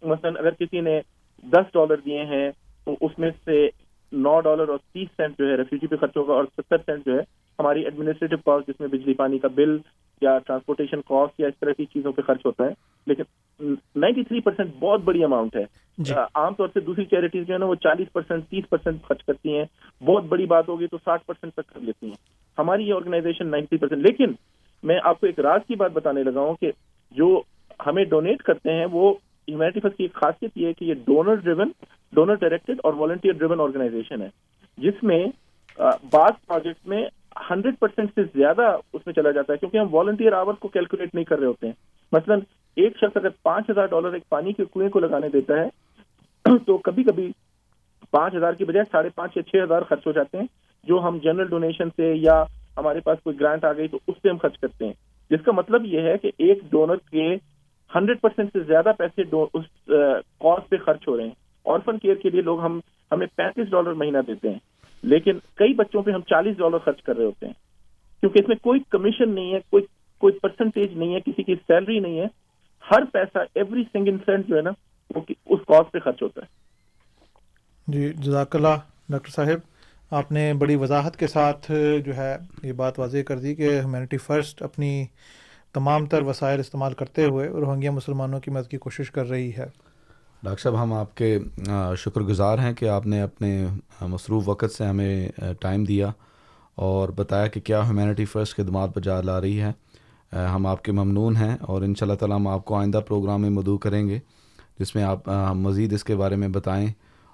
مثلاً اگر کسی نے دس ڈالر دیے ہیں، تو اس میں سے نو ڈالر اور تیس سینٹ جو ہے ریفیوجی پہ خرچ ہوگا اور ستر سینٹ جو ہے، ہماری ایڈمنسٹریٹو کاسٹ جس میں بجلی، پانی کا بل یا ٹرانسپورٹیشن کاسٹ یا اس طرح کی چیزوں پہ خرچ ہوتا ہے لیکن نائنٹی تھری پرسینٹ بہت بڑی اماؤنٹ ہے۔ جی. عام طور سے دوسری چیریٹیز جو ہے نا وہ چالیس پرسینٹ تیس پرسینٹ خرچ کرتی ہیں۔ بہت بڑی بات ہوگی تو ساٹھ پرسینٹ تک کر لیتی ہیں۔ ہماری یہ آرگنائزیشن نائنٹی پرسینٹ لیکن میں آپ کو ایک راز کی بات بتانے لگا ہوں کہ جو ہمیں ڈونیٹ کرتے ہیں وہ ہیومینٹی فرسٹ کی ایک خاصیت یہ ہے کہ یہ ڈونر ڈریون ڈونر ڈائریکٹڈ اور والنٹیئر ڈریون آرگنائزیشن ہے جس میں بعض پروجیکٹ میں ہنڈریڈ پرسینٹ سے زیادہ اس میں چلا جاتا ہے، کیونکہ ہم والنٹیئر آور کو کیلکولیٹ نہیں کر رہے ہوتے ہیں۔ مثلاً ایک شخص اگر پانچ ہزار ڈالر ایک پانی کے کنویں کو لگانے دیتا ہے، تو کبھی کبھی پانچ ہزار کی بجائے ساڑھے پانچ یا چھ ہزار خرچ ہو جاتے ہیں، جو ہم جنرل ڈونیشن سے یا ہمارے پاس کوئی گرانٹ آ گئی تو اس سے ہم خرچ کرتے ہیں۔ جس کا مطلب یہ ہے کہ ایک ڈونر کے ہنڈریڈ پرسینٹ سے زیادہ پیسے اس کاسٹ پہ خرچ ہو رہے ہیں۔ آرفن کیئر کے لیے لوگ ہم ہمیں پینتیس ڈالر مہینہ دیتے ہیں۔ لیکن کئی بچوں پہ ہم چالیس ڈالر خرچ کر رہے ہوتے ہیں۔ کیونکہ اس میں کوئی کمیشن نہیں ہے، کوئی کوئی پرسنٹیج نہیں ہے، کسی کی سیلری نہیں ہے۔ ہر پیسہ ایوری سنگل سینٹ جو ہے نا، وہ اس کاسٹ پہ خرچ ہوتا ہے۔ جی جزاک اللہ ڈاکٹر صاحب، آپ نے بڑی وضاحت کے ساتھ جو ہے یہ بات واضح کر دی کہ ہیومینٹی فرسٹ اپنی تمام تر وسائل استعمال کرتے ہوئے روہنگیا مسلمانوں کی مدد کی کوشش کر رہی ہے۔ ڈاکٹر صاحب ہم آپ کے شکر گزار ہیں کہ آپ نے اپنے مصروف وقت سے ہمیں ٹائم دیا اور بتایا کہ کیا ہیومینٹی فرسٹ خدمات بجا لا رہی ہے۔ ہم آپ کے ممنون ہیں اور ان شاء اللہ تعالیٰ ہم آپ کو آئندہ پروگرام میں مدعو کریں گے جس میں آپ مزید اس کے بارے میں بتائیں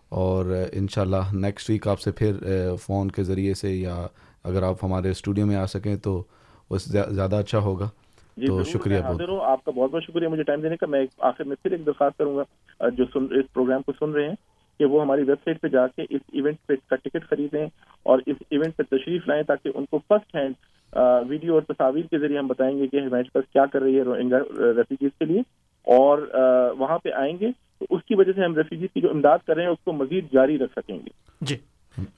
اور ان شاء اللہ نیکسٹ ویک آپ سے پھر فون کے ذریعے سے یا اگر آپ ہمارے اسٹوڈیو میں آ سکیں تو وہ زیادہ اچھا ہوگا۔ جی تو شکریہ آپ کا بہت بہت شکریہ مجھے ٹائم دینے کا میں آخر میں پھر ایک درخواست کروں گا۔ جو سن اس پروگرام کو سن رہے ہیں کہ وہ ہماری ویب سائٹ پہ جا کے اس ایونٹ پہ کا ٹکٹ خریدیں اور اس ایونٹ پہ تشریف لائیں تاکہ ان کو فرسٹ ہینڈ ویڈیو اور تصاویر کے ذریعے ہم بتائیں گے کہ ہیومینٹ پر کیا کر رہی ہے روہنگا ریفیوجیز کے لیے اور وہاں پہ آئیں گے تو اس کی وجہ سے ہم ریفیوجیز کی جو امداد کر رہے ہیں اس کو مزید جاری رکھ سکیں گے۔ جی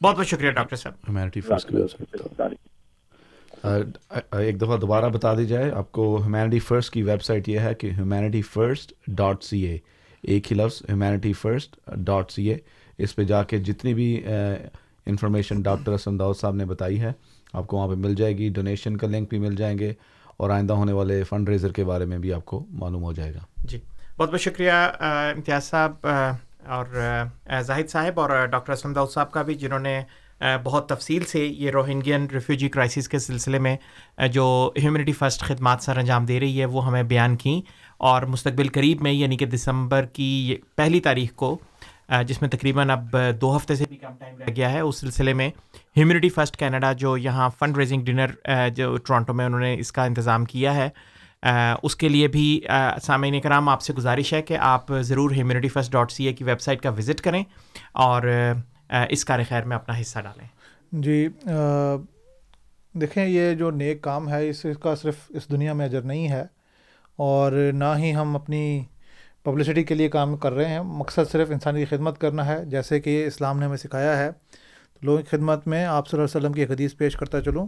بہت بہت شکریہ ڈاکٹر صاحب۔ ایک دفعہ دوبارہ بتا دی جائے آپ کو ہیومینٹی فرسٹ کی ویب سائٹ یہ ہے کہ humanity first dot C A ایک ہی لفظ humanity first dot C A اس پہ جا کے جتنی بھی انفارمیشن ڈاکٹر اسلم داؤد صاحب نے بتائی ہے، آپ کو وہاں پہ مل جائے گی۔ ڈونیشن کا لنک بھی مل جائیں گے اور آئندہ ہونے والے فنڈ ریزر کے بارے میں بھی آپ کو معلوم ہو جائے گا۔ جی بہت بہت شکریہ امتیاز صاحب اور زاہد صاحب اور ڈاکٹر اسلم داؤد صاحب کا بھی، جنہوں نے بہت تفصیل سے یہ روہنگین ریفیوجی کرائسس کے سلسلے میں جو ہیومنٹی فرسٹ خدمات سر انجام دے رہی ہے، وہ ہمیں بیان کیں اور مستقبل قریب میں یعنی کہ دسمبر کی پہلی تاریخ کو جس میں تقریباً اب دو ہفتے سے بھی کم ٹائم رہ گیا ہے، اس سلسلے میں ہیومنٹی فرسٹ کینیڈا جو یہاں فنڈ ریزنگ ڈنر جو ٹورانٹو میں انہوں نے اس کا انتظام کیا ہے اس کے لیے بھی سامعین کرام آپ سے گزارش ہے کہ آپ ضرور humanity first dot C A کی ویب سائٹ کا وزٹ کریں اور اس کار خیر میں اپنا حصہ ڈالیں۔ جی دیکھیں یہ جو نیک کام ہے اس کا صرف اس دنیا میں اجر نہیں ہے اور نہ ہی ہم اپنی پبلسٹی کے لیے کام کر رہے ہیں۔ مقصد صرف انسانی کی خدمت کرنا ہے جیسے کہ اسلام نے ہمیں سکھایا ہے۔ تو لوگوں کی خدمت میں آپ صلی اللہ علیہ وسلم کی حدیث پیش کرتا چلوں۔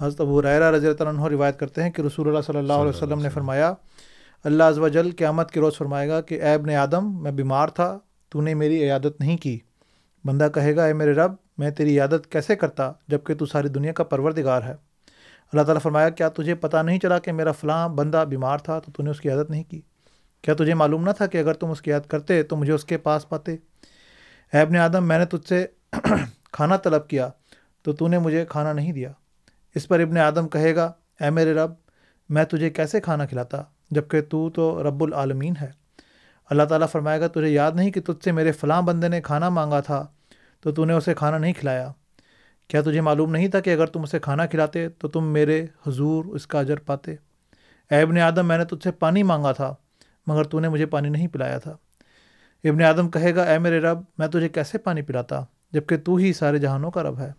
حضرت ابو ریرا رضی اللہ عنہ روایت کرتے ہیں کہ رسول اللہ صلی اللہ علیہ وسلم نے فرمایا اللہ از وجل قیامت کے روز فرمائے گا کہ اے ابن آدم میں بیمار تھا تو نے میری عیادت نہیں کی۔ بندہ کہے گا، اے میرے رب، میں تیری عیادت کیسے کرتا جبکہ تو ساری دنیا کا پروردگار ہے? اللہ تعالیٰ فرمایا، کیا تجھے پتہ نہیں چلا کہ میرا فلاں بندہ بیمار تھا تو تو نے اس کی عادت نہیں کی؟ کیا تجھے معلوم نہ تھا کہ اگر تم اس کی یاد کرتے تو مجھے اس کے پاس پاتے؟ اے ابن آدم، میں نے تجھ سے کھانا طلب کیا تو تو نے مجھے کھانا نہیں دیا۔ اس پر ابن آدم کہے گا، اے میرے رب، میں تجھے کیسے کھانا کھلاتا جبکہ تو تو رب العالمین ہے؟ اللہ تعالیٰ فرمائے گا، تجھے یاد نہیں کہ تجھ سے میرے فلاں بندے نے کھانا مانگا تھا تو تو نے اسے کھانا نہیں کھلایا۔ کیا تجھے معلوم نہیں تھا کہ اگر تم اسے کھانا کھلاتے تو تم میرے حضور اس کا اجر پاتے؟ اے ابن آدم، میں نے تجھ سے پانی مانگا تھا، مگر تو نے مجھے پانی نہیں پلایا تھا۔ ابن آدم کہے گا، اے میرے رب، میں تجھے کیسے پانی پلاتا جبکہ تو ہی سارے جہانوں کا رب ہے؟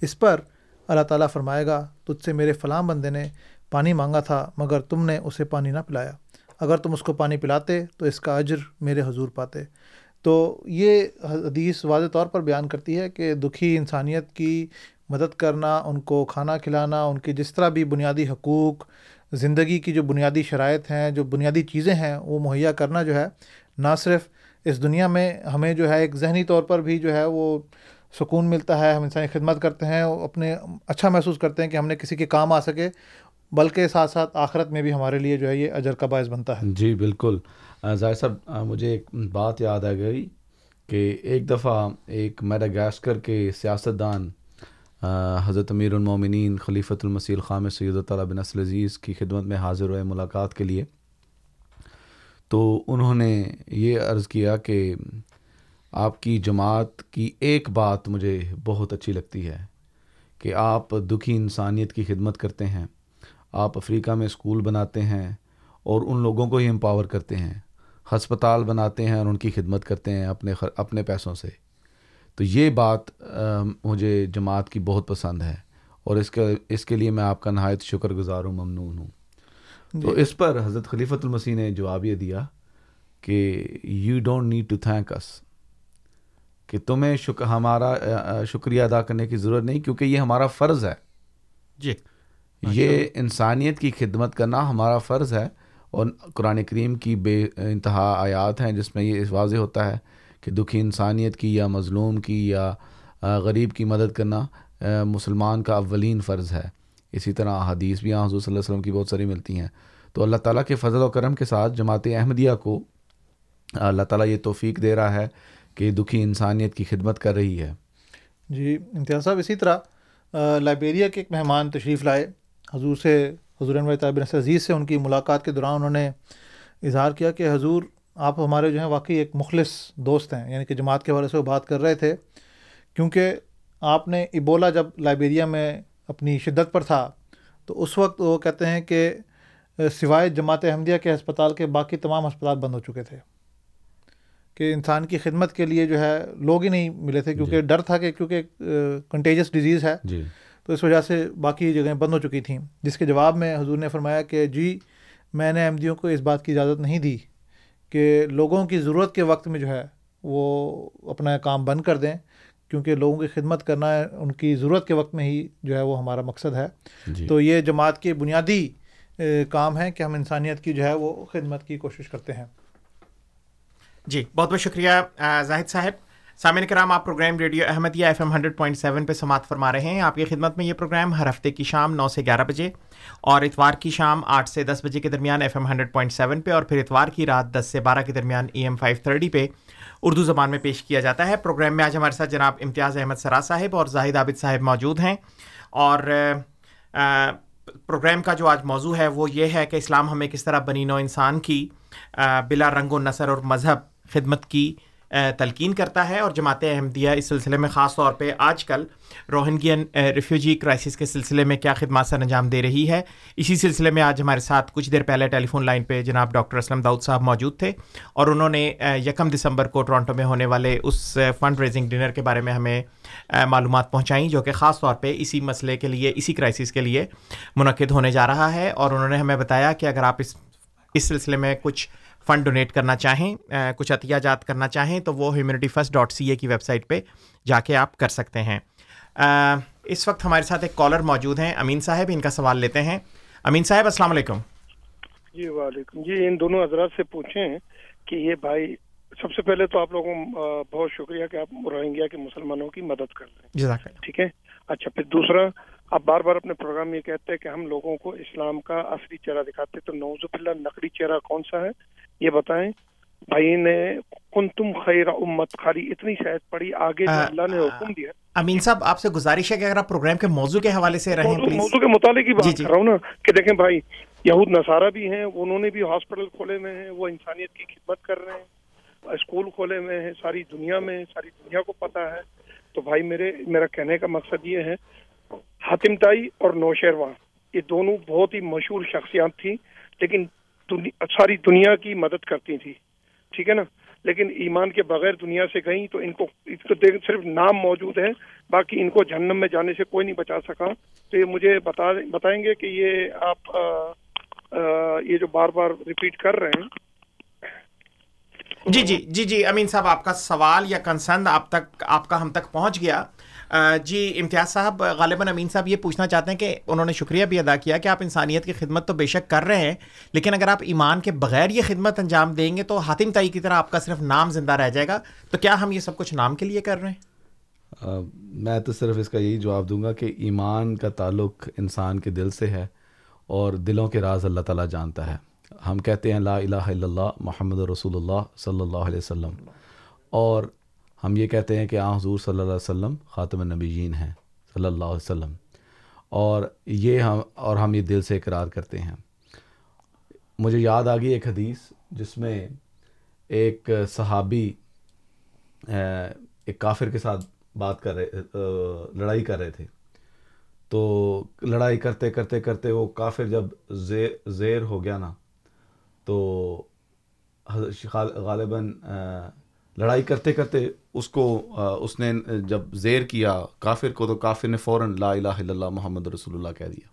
اس پر اللہ تعالیٰ فرمائے گا، تجھ سے میرے فلاں بندے نے پانی مانگا تھا، مگر تم نے اسے پانی نہ پلایا۔ اگر تم اس کو پانی پلاتے تو اس کا اجر میرے حضور پاتے۔ تو یہ حدیث واضح طور پر بیان کرتی ہے کہ دکھی انسانیت کی مدد کرنا، ان کو کھانا کھلانا، ان کی جس طرح بھی بنیادی حقوق، زندگی کی جو بنیادی شرائط ہیں، جو بنیادی چیزیں ہیں، وہ مہیا کرنا جو ہے نہ صرف اس دنیا میں ہمیں جو ہے ایک ذہنی طور پر بھی جو ہے وہ سکون ملتا ہے، ہم انسانی خدمت کرتے ہیں، اپنے اچھا محسوس کرتے ہیں کہ ہم نے کسی کے کام آ سکے، بلکہ ساتھ ساتھ آخرت میں بھی ہمارے لیے جو ہے یہ اجر کا باعث بنتا ہے۔ جی بالکل۔ ظاہر صاحب مجھے ایک بات یاد آ گئی کہ ایک دفعہ ایک میڈا گیسکر کے سیاست دان حضرت امیر المومنین خلیفۃ المسیح خام سید تعالیٰ بن اصل عزیز کی خدمت میں حاضر ہوئے ملاقات کے لیے، تو انہوں نے یہ عرض کیا کہ آپ کی جماعت کی ایک بات مجھے بہت اچھی لگتی ہے کہ آپ دکھی انسانیت کی خدمت کرتے ہیں، آپ افریقہ میں اسکول بناتے ہیں اور ان لوگوں کو ہی امپاور کرتے ہیں۔ ہسپتال بناتے ہیں اور ان کی خدمت کرتے ہیں اپنے اپنے پیسوں سے۔ تو یہ بات مجھے جماعت کی بہت پسند ہے اور اس کے اس کے لیے میں آپ کا نہایت شکر گزار ہوں ممنون ہوں۔ تو اس پر حضرت خلیفۃ المسیح نے جواب یہ دیا کہ you don't need to thank اس کہ تمہیں شک ہمارا شکریہ ادا کرنے کی ضرورت نہیں کیونکہ یہ ہمارا فرض ہے۔ جی۔ یہ انسانیت کی خدمت کرنا ہمارا فرض ہے اور قرآن کریم کی بے انتہا آیات ہیں جس میں یہ واضح ہوتا ہے کہ دکھی انسانیت کی یا مظلوم کی یا غریب کی مدد کرنا مسلمان کا اولین فرض ہے۔ اسی طرح حدیث بھی حضور صلی اللہ علیہ وسلم کی بہت ساری ملتی ہیں۔ تو اللہ تعالیٰ کے فضل و کرم کے ساتھ جماعت احمدیہ کو اللہ تعالیٰ یہ توفیق دے رہا ہے کہ دکھی انسانیت کی خدمت کر رہی ہے۔ جی امتیاز صاحب، اسی طرح لائبیریا کے ایک مہمان تشریف لائے۔ حضور سے حضور انور طالب عزیز سے ان کی ملاقات کے دوران انہوں نے اظہار کیا کہ حضور آپ ہمارے جو ہیں واقعی ایک مخلص دوست ہیں یعنی کہ جماعت کے حوالے سے وہ بات کر رہے تھے۔ کیونکہ آپ نے ایبولا جب لائبیریا میں اپنی شدت پر تھا تو اس وقت وہ کہتے ہیں کہ سوائے جماعت احمدیہ کے ہسپتال کے باقی تمام ہسپتال بند ہو چکے تھے۔ کہ انسان کی خدمت کے لیے جو ہے لوگ ہی نہیں ملے تھے کیونکہ جی۔ ڈر تھا کہ کیونکہ کنٹیجس ڈیزیز ہے۔ جی۔ تو اس وجہ سے باقی جگہیں بند ہو چکی تھیں۔ جس کے جواب میں حضور نے فرمایا کہ جی میں نے احمدیوں کو اس بات کی اجازت نہیں دی کہ لوگوں کی ضرورت کے وقت میں جو ہے وہ اپنا کام بند کر دیں کیونکہ لوگوں کی خدمت کرنا ہے ان کی ضرورت کے وقت میں ہی جو ہے وہ ہمارا مقصد ہے۔ جی۔ تو یہ جماعت کے بنیادی کام ہے کہ ہم انسانیت کی جو ہے وہ خدمت کی کوشش کرتے ہیں۔ جی بہت بہت شکریہ زاہد صاحب۔ سامعین کرام، آپ program radio Ahmadiyya F M hundred point seven پہ سماعت فرما رہے ہیں۔ آپ کی خدمت میں یہ پروگرام ہر ہفتے کی شام نو سے گیارہ بجے اور اتوار کی شام آٹھ سے دس بجے کے درمیان F M hundred point seven پہ اور پھر اتوار کی رات دس سے بارہ کے درمیان ای ایم فائیو تھرٹی پہ اردو زبان میں پیش کیا جاتا ہے۔ پروگرام میں آج ہمارے ساتھ جناب امتیاز احمد سرا صاحب اور زاہد عابد صاحب موجود ہیں اور پروگرام کا جو آج موضوع ہے وہ یہ ہے کہ اسلام ہمیں کس طرح بنی نو انسان کی بلا رنگ و نثر اور مذہب خدمت کی تلقین کرتا ہے اور جماعت احمدیہ اس سلسلے میں خاص طور پہ آج کل روہنگین ریفیوجی کرائسس کے سلسلے میں کیا خدمات سر انجام دے رہی ہے۔ اسی سلسلے میں آج ہمارے ساتھ کچھ دیر پہلے ٹیلی فون لائن پہ جناب ڈاکٹر اسلم داؤد صاحب موجود تھے اور انہوں نے یکم دسمبر کو ٹورانٹو میں ہونے والے اس فنڈ ریزنگ ڈنر کے بارے میں ہمیں معلومات پہنچائیں جو کہ خاص طور پہ اسی مسئلے کے لیے، اسی کرائسس کے لیے منعقد ہونے جا رہا ہے اور انہوں نے ہمیں بتایا کہ اگر آپ اس اس سلسلے میں کچھ فنڈ ڈونیٹ کرنا چاہیں کچھ عطیہ جات کرنا چاہیں تو وہ humanity first dot C A کی ویب سائٹ پہ جا کے آپ کر سکتے ہیں۔ اس وقت ہمارے ساتھ ایک کالر موجود ہیں امین صاحب ان کا سوال لیتے ہیں۔ امین صاحب السلام علیکم۔ جی وعلیکم۔ جی ان دونوں حضرات سے پوچھیں کہ یہ بھائی سب سے پہلے تو آپ لوگوں بہت شکریہ کہ آپ روہنگیا کے مسلمانوں کی مدد کر رہے ہیں۔ ٹھیک ہے؟ اچھا پھر دوسرا آپ بار بار اپنے پروگرام میں کہتے ہیں کہ ہم لوگوں کو اسلام کا اصلی چہرہ دکھاتے تو نوز اللہ نقلی چہرہ کون سا ہے؟ یہ بتائیں۔ بھائی نے کن تم خیر امت خالی اتنی شاید پڑی آگے اللہ نے حکم دیا۔ امین صاحب آپ سے گزارش ہے کہ اگر آپ پروگرام کے موضوع کے حوالے سے رہیں موضوع, موضوع کے متعلق ہی بات جی۔ جی. کر رہا ہوں نا کہ دیکھیں بھائی یہود نصارہ بھی ہیں انہوں نے بھی ہاسپٹل کھولے ہوئے ہیں وہ انسانیت کی خدمت کر رہے ہیں اسکول کھولے ہوئے ہیں ساری دنیا میں ساری دنیا کو پتا ہے۔ تو بھائی میرے میرا کہنے کا مقصد یہ ہے حاتم تائی اور نوشیرواں یہ دونوں بہت ہی مشہور شخصیات تھیں، لیکن ساری دنیا کی مدد کرتی تھی ٹھیک ہے نا؟ لیکن ایمان کے بغیر دنیا سے گئیں تو ان کو صرف نام موجود ہے باقی ان کو جہنم میں جانے سے کوئی نہیں بچا سکا۔ تو یہ مجھے بتا بتائیں گے کہ یہ آپ یہ جو بار بار ریپیٹ کر رہے ہیں۔ جی جی جی جی امین صاحب، آپ کا سوال یا کنسرن آپ تک، آپ کا ہم تک پہنچ گیا۔ جی امتیاز صاحب، غالباً امین صاحب یہ پوچھنا چاہتے ہیں کہ انہوں نے شکریہ بھی ادا کیا کہ آپ انسانیت کی خدمت تو بے شک کر رہے ہیں، لیکن اگر آپ ایمان کے بغیر یہ خدمت انجام دیں گے تو حاتم تائی کی طرح آپ کا صرف نام زندہ رہ جائے گا۔ تو کیا ہم یہ سب کچھ نام کے لیے کر رہے ہیں؟ میں تو صرف اس کا یہی جواب دوں گا کہ ایمان کا تعلق انسان کے دل سے ہے اور دلوں کے راز اللہ تعالیٰ جانتا ہے۔ ہم کہتے ہیں لا الہ الا اللہ، محمد رسول اللہ صلی اللہ علیہ وسلم۔ اور ہم یہ کہتے ہیں کہ آ، حضور صلی اللہ علیہ وسلم خاتم النبیین ہیں، صلی اللہ علیہ وسلم۔ اور یہ ہم، اور ہم یہ دل سے اقرار کرتے ہیں۔ مجھے یاد آ گئی ایک حدیث جس میں ایک صحابی ایک کافر کے ساتھ بات کر رہے لڑائی کر رہے تھے۔ تو لڑائی کرتے کرتے کرتے وہ کافر جب زیر زیر ہو گیا نا، تو غالباً لڑائی کرتے کرتے اس کو اس نے جب زیر کیا کافر کو تو کافر نے فوراً لا الہ الا اللہ محمد رسول اللہ کہہ دیا۔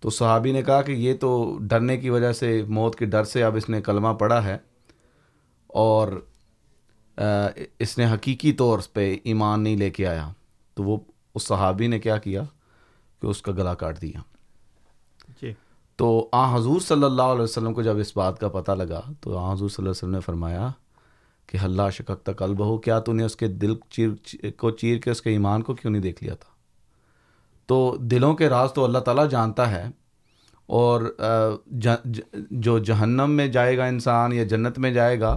تو صحابی نے کہا کہ یہ تو ڈرنے کی وجہ سے موت کے ڈر سے اب اس نے کلمہ پڑھا ہے اور اس نے حقیقی طور پہ ایمان نہیں لے کے آیا۔ تو وہ اس صحابی نے کیا کیا کہ اس کا گلا کاٹ دیا۔ جی۔ تو آ حضور صلی اللہ علیہ وسلم کو جب اس بات کا پتہ لگا تو آ حضور صلی اللہ علیہ وسلم نے فرمایا کہ اللہ شکک تک البہ کیا تو نے اس کے دل چیر، کو چیر کے اس کے ایمان کو کیوں نہیں دیکھ لیا تھا؟ تو دلوں کے راز تو اللہ تعالیٰ جانتا ہے، اور جو جہنم میں جائے گا انسان یا جنت میں جائے گا،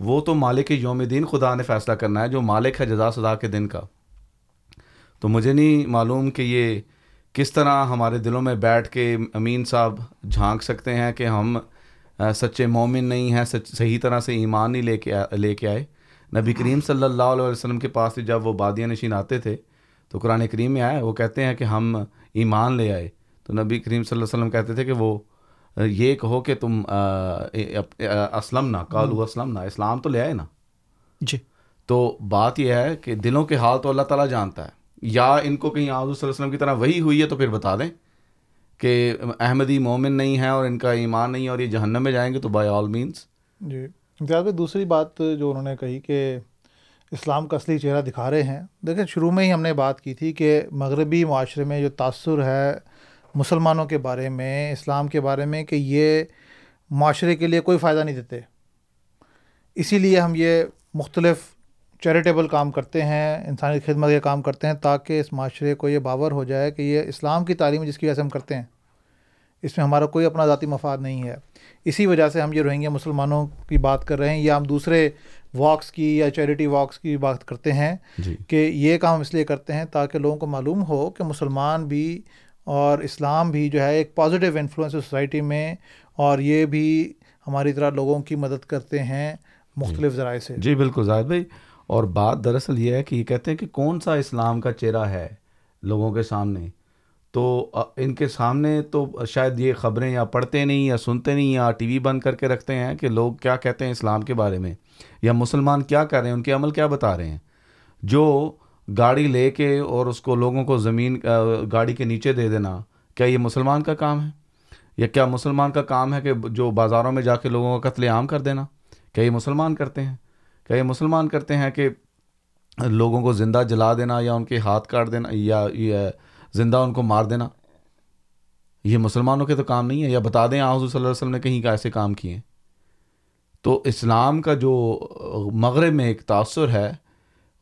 وہ تو مالک یوم دین خدا نے فیصلہ کرنا ہے، جو مالک ہے جزا سزا کے دن کا۔ تو مجھے نہیں معلوم کہ یہ کس طرح ہمارے دلوں میں بیٹھ کے امین صاحب جھانک سکتے ہیں کہ ہم سچے مومن نہیں ہیں سچ صحیح طرح سے ایمان نہیں لے کے لے کے آئے۔ نبی کریم صلی اللہ علیہ وسلم کے پاس جب وہ بادیہ نشین آتے تھے تو قرآن کریم میں آئے وہ کہتے ہیں کہ ہم ایمان لے آئے۔ تو نبی کریم صلی اللہ علیہ وسلم کہتے تھے کہ وہ یہ کہو کہ تم اسلم نہ کالو اسلم نہ اسلام تو لے آئے نا۔ جی۔ تو بات یہ ہے کہ دلوں کے حال تو اللہ تعالیٰ جانتا ہے۔ یا ان کو کہیں آضو صلی اللہ علیہ وسلم کی طرح وہی ہوئی ہے تو پھر بتا دیں۔ کہ احمدی مومن نہیں ہے اور ان کا ایمان نہیں ہے اور یہ جہنم میں جائیں گے تو بائی آل مینس جی امتیاز بھائی، دوسری بات جو انہوں نے کہی کہ اسلام کا اصلی چہرہ دکھا رہے ہیں، دیکھیں شروع میں ہی ہم نے بات کی تھی کہ مغربی معاشرے میں جو تاثر ہے مسلمانوں کے بارے میں، اسلام کے بارے میں، کہ یہ معاشرے کے لیے کوئی فائدہ نہیں دیتے۔ اسی لیے ہم یہ مختلف چیریٹیبل کام کرتے ہیں انسانی خدمت کے کام کرتے ہیں تاکہ اس معاشرے کو یہ باور ہو جائے کہ یہ اسلام کی تعلیم جس کی وجہ سے ہم کرتے ہیں۔ اس میں ہمارا کوئی اپنا ذاتی مفاد نہیں ہے۔ اسی وجہ سے ہم یہ روہنگیا مسلمانوں کی بات کر رہے ہیں یا ہم دوسرے واکس کی یا چیریٹی واکس کی بات کرتے ہیں جی۔ کہ یہ کام اس لیے کرتے ہیں تاکہ لوگوں کو معلوم ہو کہ مسلمان بھی اور اسلام بھی جو ہے ایک پازیٹیو انفلوئنس سوسائٹی میں اور یہ بھی ہماری طرح لوگوں کی مدد کرتے ہیں مختلف ذرائع سے۔ جی بالکل زاہد بھائی۔ اور بات دراصل یہ ہے کہ یہ کہتے ہیں کہ کون سا اسلام کا چہرہ ہے لوگوں کے سامنے؟ تو ان کے سامنے تو شاید یہ خبریں یا پڑھتے نہیں یا سنتے نہیں یا ٹی وی بند کر کے رکھتے ہیں کہ لوگ کیا کہتے ہیں اسلام کے بارے میں یا مسلمان کیا کر رہے ہیں، ان کے عمل کیا بتا رہے ہیں؟ جو گاڑی لے کے اور اس کو لوگوں کو زمین گاڑی کے نیچے دے دینا، کیا یہ مسلمان کا کام ہے؟ یا کیا مسلمان کا کام ہے کہ جو بازاروں میں جا کے لوگوں کا قتل عام کر دینا؟ کیا یہ مسلمان کرتے ہیں؟ کیا یہ مسلمان کرتے ہیں کہ لوگوں کو زندہ جلا دینا یا ان کے ہاتھ کاٹ دینا یا زندہ ان کو مار دینا؟ یہ مسلمانوں کے تو کام نہیں ہے، یا بتا دیں حضور صلی اللہ علیہ وسلم نے کہیں کا ایسے کام کیے تو اسلام کا جو مغرب میں ایک تاثر ہے،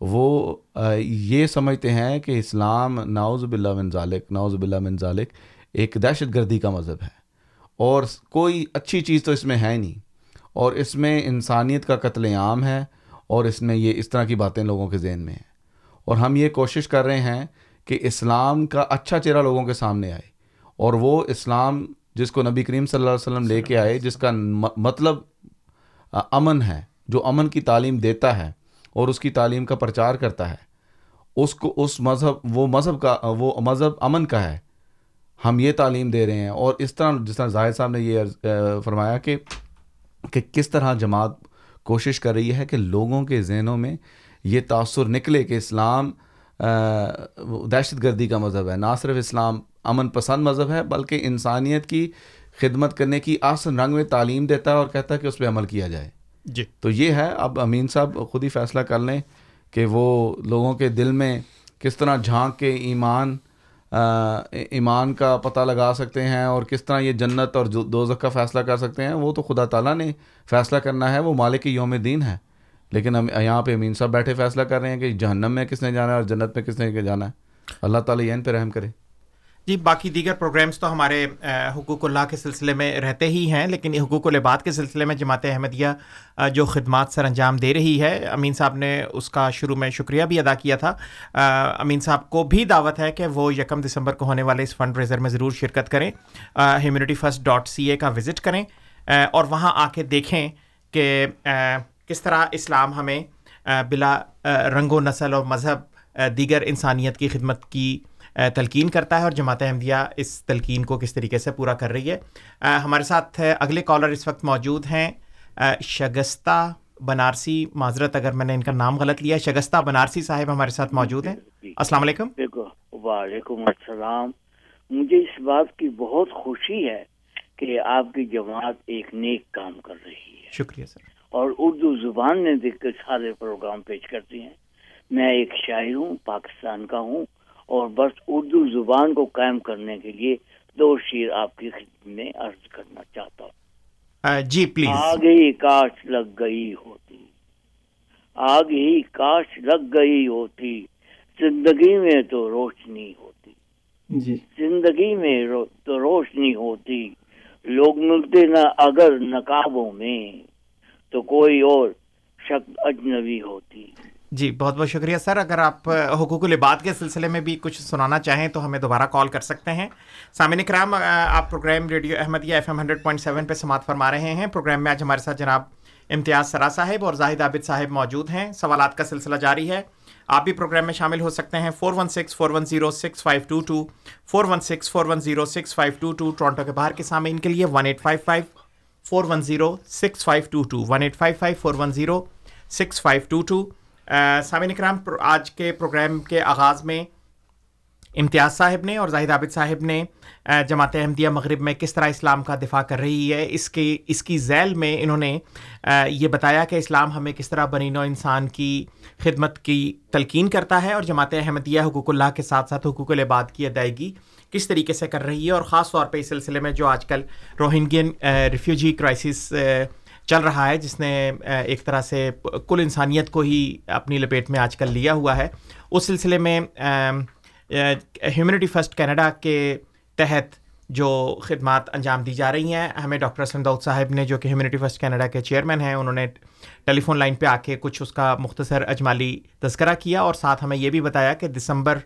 وہ یہ سمجھتے ہیں کہ اسلام ناؤز باللہ من ذالک ناؤز باللہ من ذالک ایک دہشت گردی کا مذہب ہے۔ اور کوئی اچھی چیز تو اس میں ہے نہیں۔ اور اس میں انسانیت کا قتل عام ہے اور اس میں یہ اس طرح کی باتیں لوگوں کے ذہن میں ہیں۔ اور ہم یہ کوشش کر رہے ہیں کہ اسلام کا اچھا چہرہ لوگوں کے سامنے آئے اور وہ اسلام جس کو نبی کریم صلی اللہ علیہ وسلم لے کے آئے، جس کا مطلب امن ہے، جو امن کی تعلیم دیتا ہے اور اس کی تعلیم کا پرچار کرتا ہے، اس کو، اس مذہب، وہ مذہب کا، وہ مذہب امن کا ہے۔ ہم یہ تعلیم دے رہے ہیں اور اس طرح، جس طرح ظاہر صاحب نے یہ فرمایا کہ کہ کس طرح جماعت کوشش کر رہی ہے کہ لوگوں کے ذہنوں میں یہ تأثر نکلے کہ اسلام دہشت گردی کا مذہب ہے۔ نہ صرف اسلام امن پسند مذہب ہے بلکہ انسانیت کی خدمت کرنے کی آسن رنگ میں تعلیم دیتا ہے اور کہتا ہے کہ اس پہ عمل کیا جائے۔ جی۔ تو یہ ہے۔ اب امین صاحب خود ہی فیصلہ کر لیں کہ وہ لوگوں کے دل میں کس طرح جھانک کے ایمان ایمان کا پتہ لگا سکتے ہیں اور کس طرح یہ جنت اور دوزخ کا فیصلہ کر سکتے ہیں، وہ تو خدا تعالیٰ نے فیصلہ کرنا ہے، وہ مالک یوم دین ہے۔ لیکن ہم یہاں پہ امین صاحب بیٹھے فیصلہ کر رہے ہیں کہ جہنم میں کس نے جانا ہے اور جنت میں کس نے جانا ہے۔ اللہ تعالیٰ یہ ان پہ رحم کرے۔ جی باقی دیگر پروگرامز تو ہمارے حقوق اللہ کے سلسلے میں رہتے ہی ہیں، لیکن حقوق العباد کے سلسلے میں جماعت احمدیہ جو خدمات سر انجام دے رہی ہے، امین صاحب نے اس کا شروع میں شکریہ بھی ادا کیا تھا۔ امین صاحب کو بھی دعوت ہے کہ وہ یکم دسمبر کو ہونے والے اس فنڈ ریزر میں ضرور شرکت کریں۔ Humanity first dot C A کا وزٹ کریں۔ اور وہاں آ کے دیکھیں کہ کس طرح اسلام ہمیں بلا رنگ و نسل اور مذہب دیگر انسانیت کی خدمت کی تلقین کرتا ہے اور جماعت احمدیہ اس تلقین کو کس طریقے سے پورا کر رہی ہے۔ ہمارے ساتھ اگلے کالر اس وقت موجود ہیں۔ شگستہ بنارسی معذرت اگر میں نے ان کا نام غلط لیا شگستہ بنارسی صاحب ہمارے ساتھ موجود ہیں۔ السلام علیکم۔ وعلیکم السلام۔ مجھے اس بات کی بہت خوشی ہے کہ آپ کی جماعت ایک نیک کام کر رہی ہے۔ شکریہ سر۔ اور اردو زبان میں دیکھ کر سارے پروگرام پیش کرتی ہیں۔ میں ایک شاعر ہوں پاکستان کا ہوں۔ اور بس اردو زبان کو قائم کرنے کے لیے دو شیر آپ کی خدمت میں عرض کرنا چاہتا ہوں۔ جی پلیز۔ آگ ہی کاش لگ گئی ہوتی۔ آگ ہی کاش لگ گئی ہوتی۔ زندگی میں تو روشنی ہوتی۔ جی۔ زندگی میں رو تو روشنی ہوتی۔ لوگ ملتے نہ اگر نقابوں میں تو کوئی اور شک اجنبی ہوتی۔ جی بہت بہت شکریہ سر۔ اگر آپ حقوق العباد کے سلسلے میں بھی کچھ سنانا چاہیں تو ہمیں دوبارہ کال کر سکتے ہیں۔ سامعین کرام آپ program radio Ahmadiyya F M hundred point seven پہ سماعت فرما رہے ہیں۔ پروگرام میں آج ہمارے ساتھ جناب امتیاز سرا صاحب اور زاہد عابد صاحب موجود ہیں۔ سوالات کا سلسلہ جاری ہے۔ آپ بھی پروگرام میں شامل ہو سکتے ہیں۔ Four one six, four one zero, six five two two, four one six, four one zero, six five two two Toronto کے باہر کے سامعین کے لیے one eight five five, four one zero, six five two two, one eight five five, four one zero, six five two two. سامعین اکرام آج کے پروگرام کے آغاز میں امتیاز صاحب نے اور زاہد عابد صاحب نے جماعت احمدیہ مغرب میں کس طرح اسلام کا دفاع کر رہی ہے، اس کی اس کی ذیل میں انہوں نے یہ بتایا کہ اسلام ہمیں کس طرح بنی نو انسان کی خدمت کی تلقین کرتا ہے اور جماعت احمدیہ حقوق اللہ کے ساتھ ساتھ حقوق العباد کی ادائیگی کس طریقے سے کر رہی ہے اور خاص طور پہ اس سلسلے میں جو آج کل روہنگین ریفیوجی کرائسس چل رہا ہے، جس نے ایک طرح سے کل انسانیت کو ہی اپنی لپیٹ میں آج کل لیا ہوا ہے۔ اس سلسلے میں ہیومنٹی فسٹ کینیڈا کے تحت جو خدمات انجام دی جا رہی ہیں، ہمیں ڈاکٹر اسلم داؤد صاحب نے جو کہ ہیومنٹی فسٹ کینیڈا کے چیئرمین ہیں، انہوں نے ٹیلی فون لائن پہ آ کے کچھ اس کا مختصر اجمالی تذکرہ کیا اور ساتھ ہمیں یہ بھی بتایا کہ دسمبر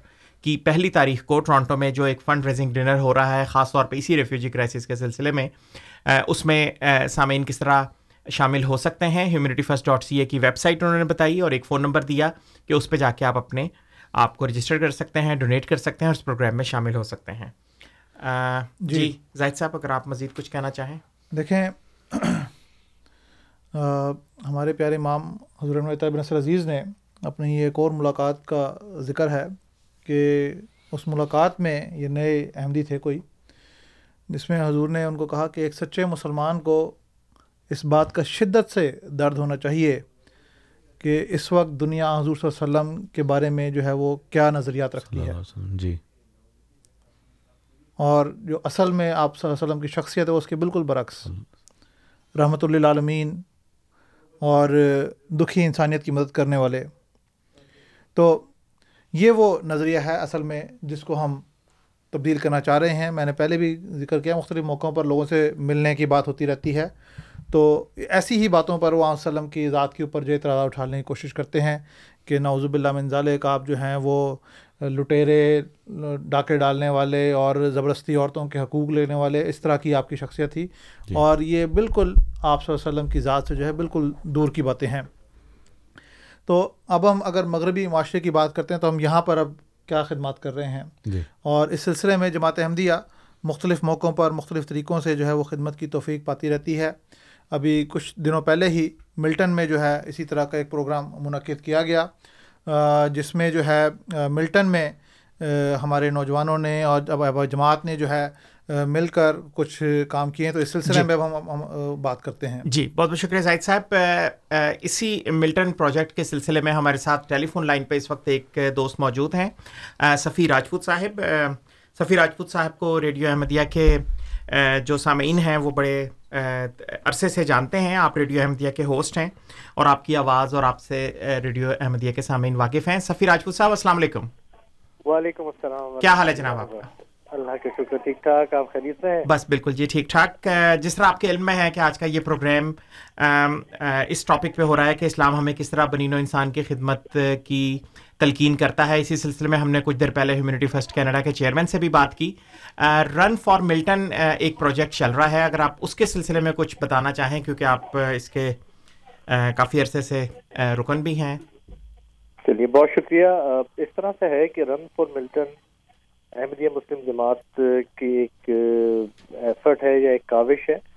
کی پہلی تاریخ کو ٹورانٹو میں جو ایک فنڈ ریزنگ ڈنر ہو رہا ہے، خاص طور پہ اسی ریفیوجی کرائسس کے سلسلے میں اس میں سامعین کس طرح شامل ہو سکتے ہیں۔ Humanity first dot C A کی ویب سائٹ انہوں نے بتائی اور ایک فون نمبر دیا کہ اس پہ جا کے آپ اپنے آپ کو رجسٹر کر سکتے ہیں ڈونیٹ کر سکتے ہیں اور اس پروگرام میں شامل ہو سکتے ہیں۔ جی, جی، زاہد صاحب اگر آپ مزید کچھ کہنا چاہیں۔ دیکھیں ہمارے پیارے امام حضرت بن نصر عزیز نے اپنی یہ ایک اور ملاقات کا ذکر ہے کہ اس ملاقات میں یہ نئے احمدی تھے کوئی جس میں حضور نے ان کو کہا کہ ایک سچے مسلمان کو اس بات کا شدت سے درد ہونا چاہیے کہ اس وقت دنیا حضور صلی اللہ علیہ وسلم کے بارے میں جو ہے وہ کیا نظریات رکھتی ہے؟ جی۔ اور جو اصل میں آپ صلی اللہ علیہ وسلم کی شخصیت ہے اس کے بالکل برعکس۔ رحمۃ اللہ عالمین اور دکھی انسانیت کی مدد کرنے والے۔ تو یہ وہ نظریہ ہے اصل میں جس کو ہم تبدیل کرنا چاہ رہے ہیں۔ میں نے پہلے بھی ذکر کیا مختلف موقعوں پر لوگوں سے ملنے کی بات ہوتی رہتی ہے۔ تو ایسی ہی باتوں پر وہ وسلم کی ذات کے اوپر جو اعتراض اٹھانے کی کوشش کرتے ہیں کہ نوزب اللہ منظال کا آپ جو ہیں وہ لٹیرے ڈاکے ڈالنے والے اور زبردستی عورتوں کے حقوق لینے والے اس طرح کی آپ کی شخصیت تھی۔ جی۔ اور یہ بالکل آپ صلی اللہ علیہ وسلم کی ذات سے جو ہے بالکل دور کی باتیں ہیں۔ تو اب ہم اگر مغربی معاشرے کی بات کرتے ہیں تو ہم یہاں پر اب کیا خدمات کر رہے ہیں۔ جی۔ اور اس سلسلے میں جماعت احمدیہ مختلف موقعوں پر مختلف طریقوں سے جو ہے وہ خدمت کی توفیق پاتی رہتی ہے۔ ابھی کچھ دنوں پہلے ہی ملٹن میں جو ہے اسی طرح کا ایک پروگرام منعقد کیا گیا جس میں جو ہے ملٹن میں ہمارے نوجوانوں نے اور جماعت نے جو ہے مل کر کچھ کام کیے ہیں۔ تو اس سلسلے جی۔ میں ہم ہم بات کرتے ہیں۔ جی بہت بہت شکریہ زاہد صاحب۔ اسی ملٹن پروجیکٹ کے سلسلے میں ہمارے ساتھ ٹیلی فون لائن پہ اس وقت ایک دوست موجود ہیں۔ صفی راجپوت صاحب۔ صفی راجپوت صاحب کو ریڈیو احمدیہ کے جو سامعین ہیں وہ بڑے عرصے سے جانتے ہیں آپ ریڈیو احمدیہ کے ہوسٹ ہیں اور آپ کی آواز اور آپ سے ریڈیو احمدیہ کے سامعین واقف ہیں۔ سفیر راجپوت صاحب السلام علیکم۔ وعلیکم السلام۔ کیا حال ہے جناب آپ کا؟ اللہ کے شکر ٹھیک ٹھاک؟ آپ خرید ہیں؟ بس بالکل جی ٹھیک ٹھاک۔ جس طرح آپ کے علم میں ہے کہ آج کا یہ پروگرام اس ٹاپک پہ ہو رہا ہے کہ اسلام ہمیں کس طرح بنین و انسان کی خدمت کی تلقین کرتا ہے۔ اسی سلسلے میں ہم نے کچھ دیر پہلے ہیومنٹی فسٹ کینیڈا کے چیئرمین سے بھی بات کی۔ رن فار ملٹن ایک پروجیکٹ چل رہا ہے۔ اگر آپ اس کے سلسلے میں کچھ بتانا چاہیں، کیونکہ آپ اس کے کافی عرصے سے رکن بھی ہیں۔ چلیے، بہت شکریہ۔ اس طرح سے ہے کہ run for Milton Ahmadiyya Muslim Jamaat کی ایک ایفرٹ ہے یا ایک کاوش ہے۔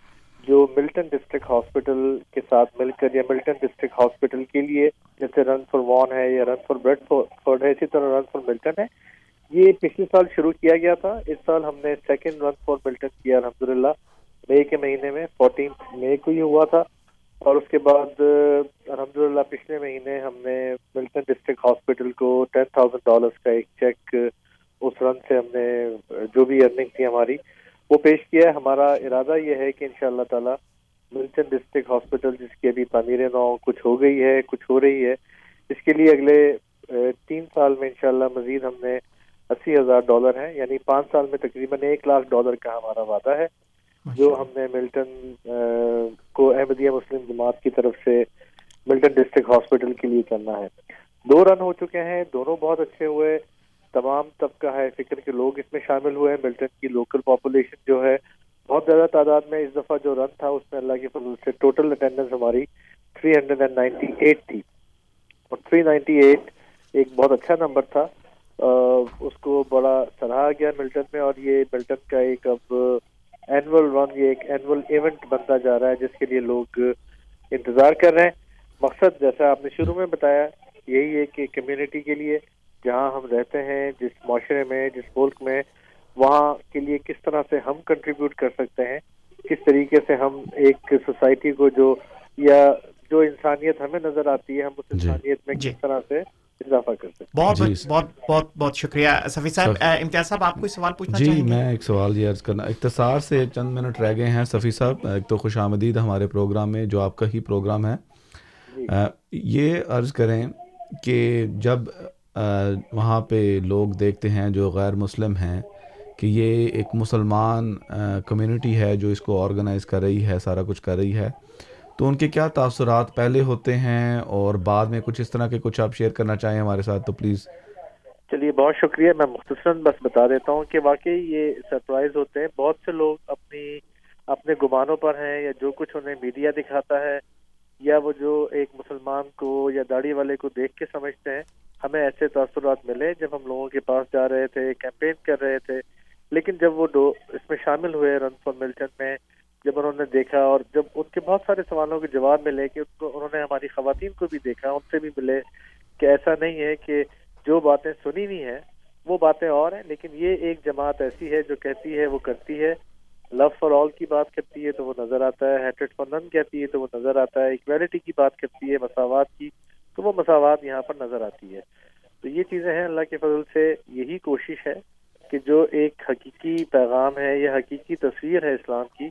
جو ملٹن ڈسٹرکٹ ہاسپٹل کے ساتھ مل کر یا ملٹن ڈسٹرکٹ ہاسپٹل کے لیے جیسے رن فار وان ہے یا رن فار بریڈ فورڈ ہے، اسی طرح رن فار ملٹن ہے۔ یہ پچھلے سال شروع کیا گیا تھا۔ اس سال ہم نے سیکنڈ رن فار ملٹن کیا الحمد للہ مئی کے مہینے میں فورٹین مئی کو ہی ہوا تھا۔ اور اس کے بعد الحمد للہ پچھلے مہینے ہم نے ملٹن ڈسٹرکٹ ہاسپٹل کو ٹین تھاؤزینڈ ڈالرس کا ایک چیک اس رن سے ہم نے جو بھی ارننگ تھی ہماری وہ پیش کیا ہے۔ ہمارا ارادہ یہ ہے کہ ان شاء اللہ تعالیٰ ملٹن ڈسٹرکٹ ہاسپٹل جس کی ابھی تعمیر نو کچھ ہو گئی ہے کچھ ہو رہی ہے اس کے لیے اگلے تین سال میں انشاءاللہ مزید ہم نے اسی ہزار ڈالر ہیں۔ یعنی پانچ سال میں تقریباً ایک لاکھ ڈالر کا ہمارا وعدہ ہے جو ہم نے ملٹن کو احمدیہ مسلم جماعت کی طرف سے ملٹن ڈسٹرکٹ ہاسپٹل کے لیے کرنا ہے۔ دو رن ہو چکے ہیں دونوں بہت اچھے ہوئے۔ تمام طبقہ ہے، فکر کے لوگ اس میں شامل ہوئے ہیں ملٹن کی لوکل پاپولیشن جو ہے، بہت زیادہ تعداد میں اس دفعہ جو رن تھا، اس میں اللہ کی فضل سے ٹوٹل اٹینڈنس ہماری 398 تھی۔ اور 398 ایک بہت اچھا نمبر تھا۔ اس کو بڑا سراہا گیا ملٹن میں اور یہ ملٹن کا ایک اب اینول رن یہ ایک اینول ایونٹ بنتا جا رہا ہے، جس کے لیے لوگ انتظار کر رہے ہیں۔ مقصد جیسا آپ نے شروع میں بتایا، یہی ہے کہ کمیونٹی کے لیے جہاں ہم رہتے ہیں جس معاشرے میں جس ملک میں وہاں کے لیے کس طرح سے ہم کنٹریبیوٹ کر سکتے ہیں؟ کس طریقے سے ہم ایک سوسائٹی کو جو یا جو انسانیت ہمیں نظر آتی ہے ہم اس جی۔ انسانیت میں جی۔ کس طرح سے اضافہ کر سکتے بہت جی۔ بہت بہت بہت شکریہ صاحب۔ امتیاز صاحب آپ کوئی سوال پوچھنا جی میں ایک سوال یہ عرض کرنا اختصار سے چند منٹ رہ گئے ہیں صفی صاحب۔ ایک تو خوش آمدید ہمارے پروگرام میں جو آپ کا ہی پروگرام ہے۔ یہ عرض کریں کہ جب وہاں پہ لوگ دیکھتے ہیں جو غیر مسلم ہیں کہ یہ ایک مسلمان کمیونٹی ہے جو اس کو آرگنائز کر رہی ہے، سارا کچھ کر رہی ہے۔ تو ان کے کیا تاثرات پہلے ہوتے ہیں اور بعد میں کچھ اس طرح کے کچھ آپ شیئر کرنا چاہیں ہمارے ساتھ تو پلیز چلیے، بہت شکریہ۔ میں مختصراً بس بتا دیتا ہوں کہ واقعی یہ سرپرائز ہوتے ہیں۔ بہت سے لوگ اپنی، اپنے گمانوں پر ہیں یا جو کچھ انہیں میڈیا دکھاتا ہے یا وہ جو ایک مسلمان کو یا داڑھی والے کو دیکھ کے سمجھتے ہیں۔ ہمیں ایسے تاثرات ملے جب ہم لوگوں کے پاس جا رہے تھے کیمپین کر رہے تھے، لیکن جب وہ دو اس میں شامل ہوئے رن فار ملٹن میں، جب انہوں نے دیکھا اور جب ان کے بہت سارے سوالوں کے جواب ملے کہ ان کو، انہوں نے ہماری خواتین کو بھی دیکھا، ان سے بھی ملے کہ ایسا نہیں ہے کہ جو باتیں سنی ہوئی ہیں، وہ باتیں اور ہیں، لیکن یہ ایک جماعت ایسی ہے جو کہتی ہے، وہ کرتی ہے۔ لو فار آل کی بات کرتی ہے تو وہ نظر آتا ہے ہیٹریڈ فار نن کہتی ہے تو وہ نظر آتا ہے اکویلٹی کی بات کرتی ہے، مساوات کی۔ تو وہ مساوات یہاں پر نظر آتی ہے۔ تو یہ چیزیں ہیں اللہ کے فضل سے یہی کوشش ہے کہ جو ایک حقیقی پیغام ہے یا حقیقی تصویر ہے اسلام کی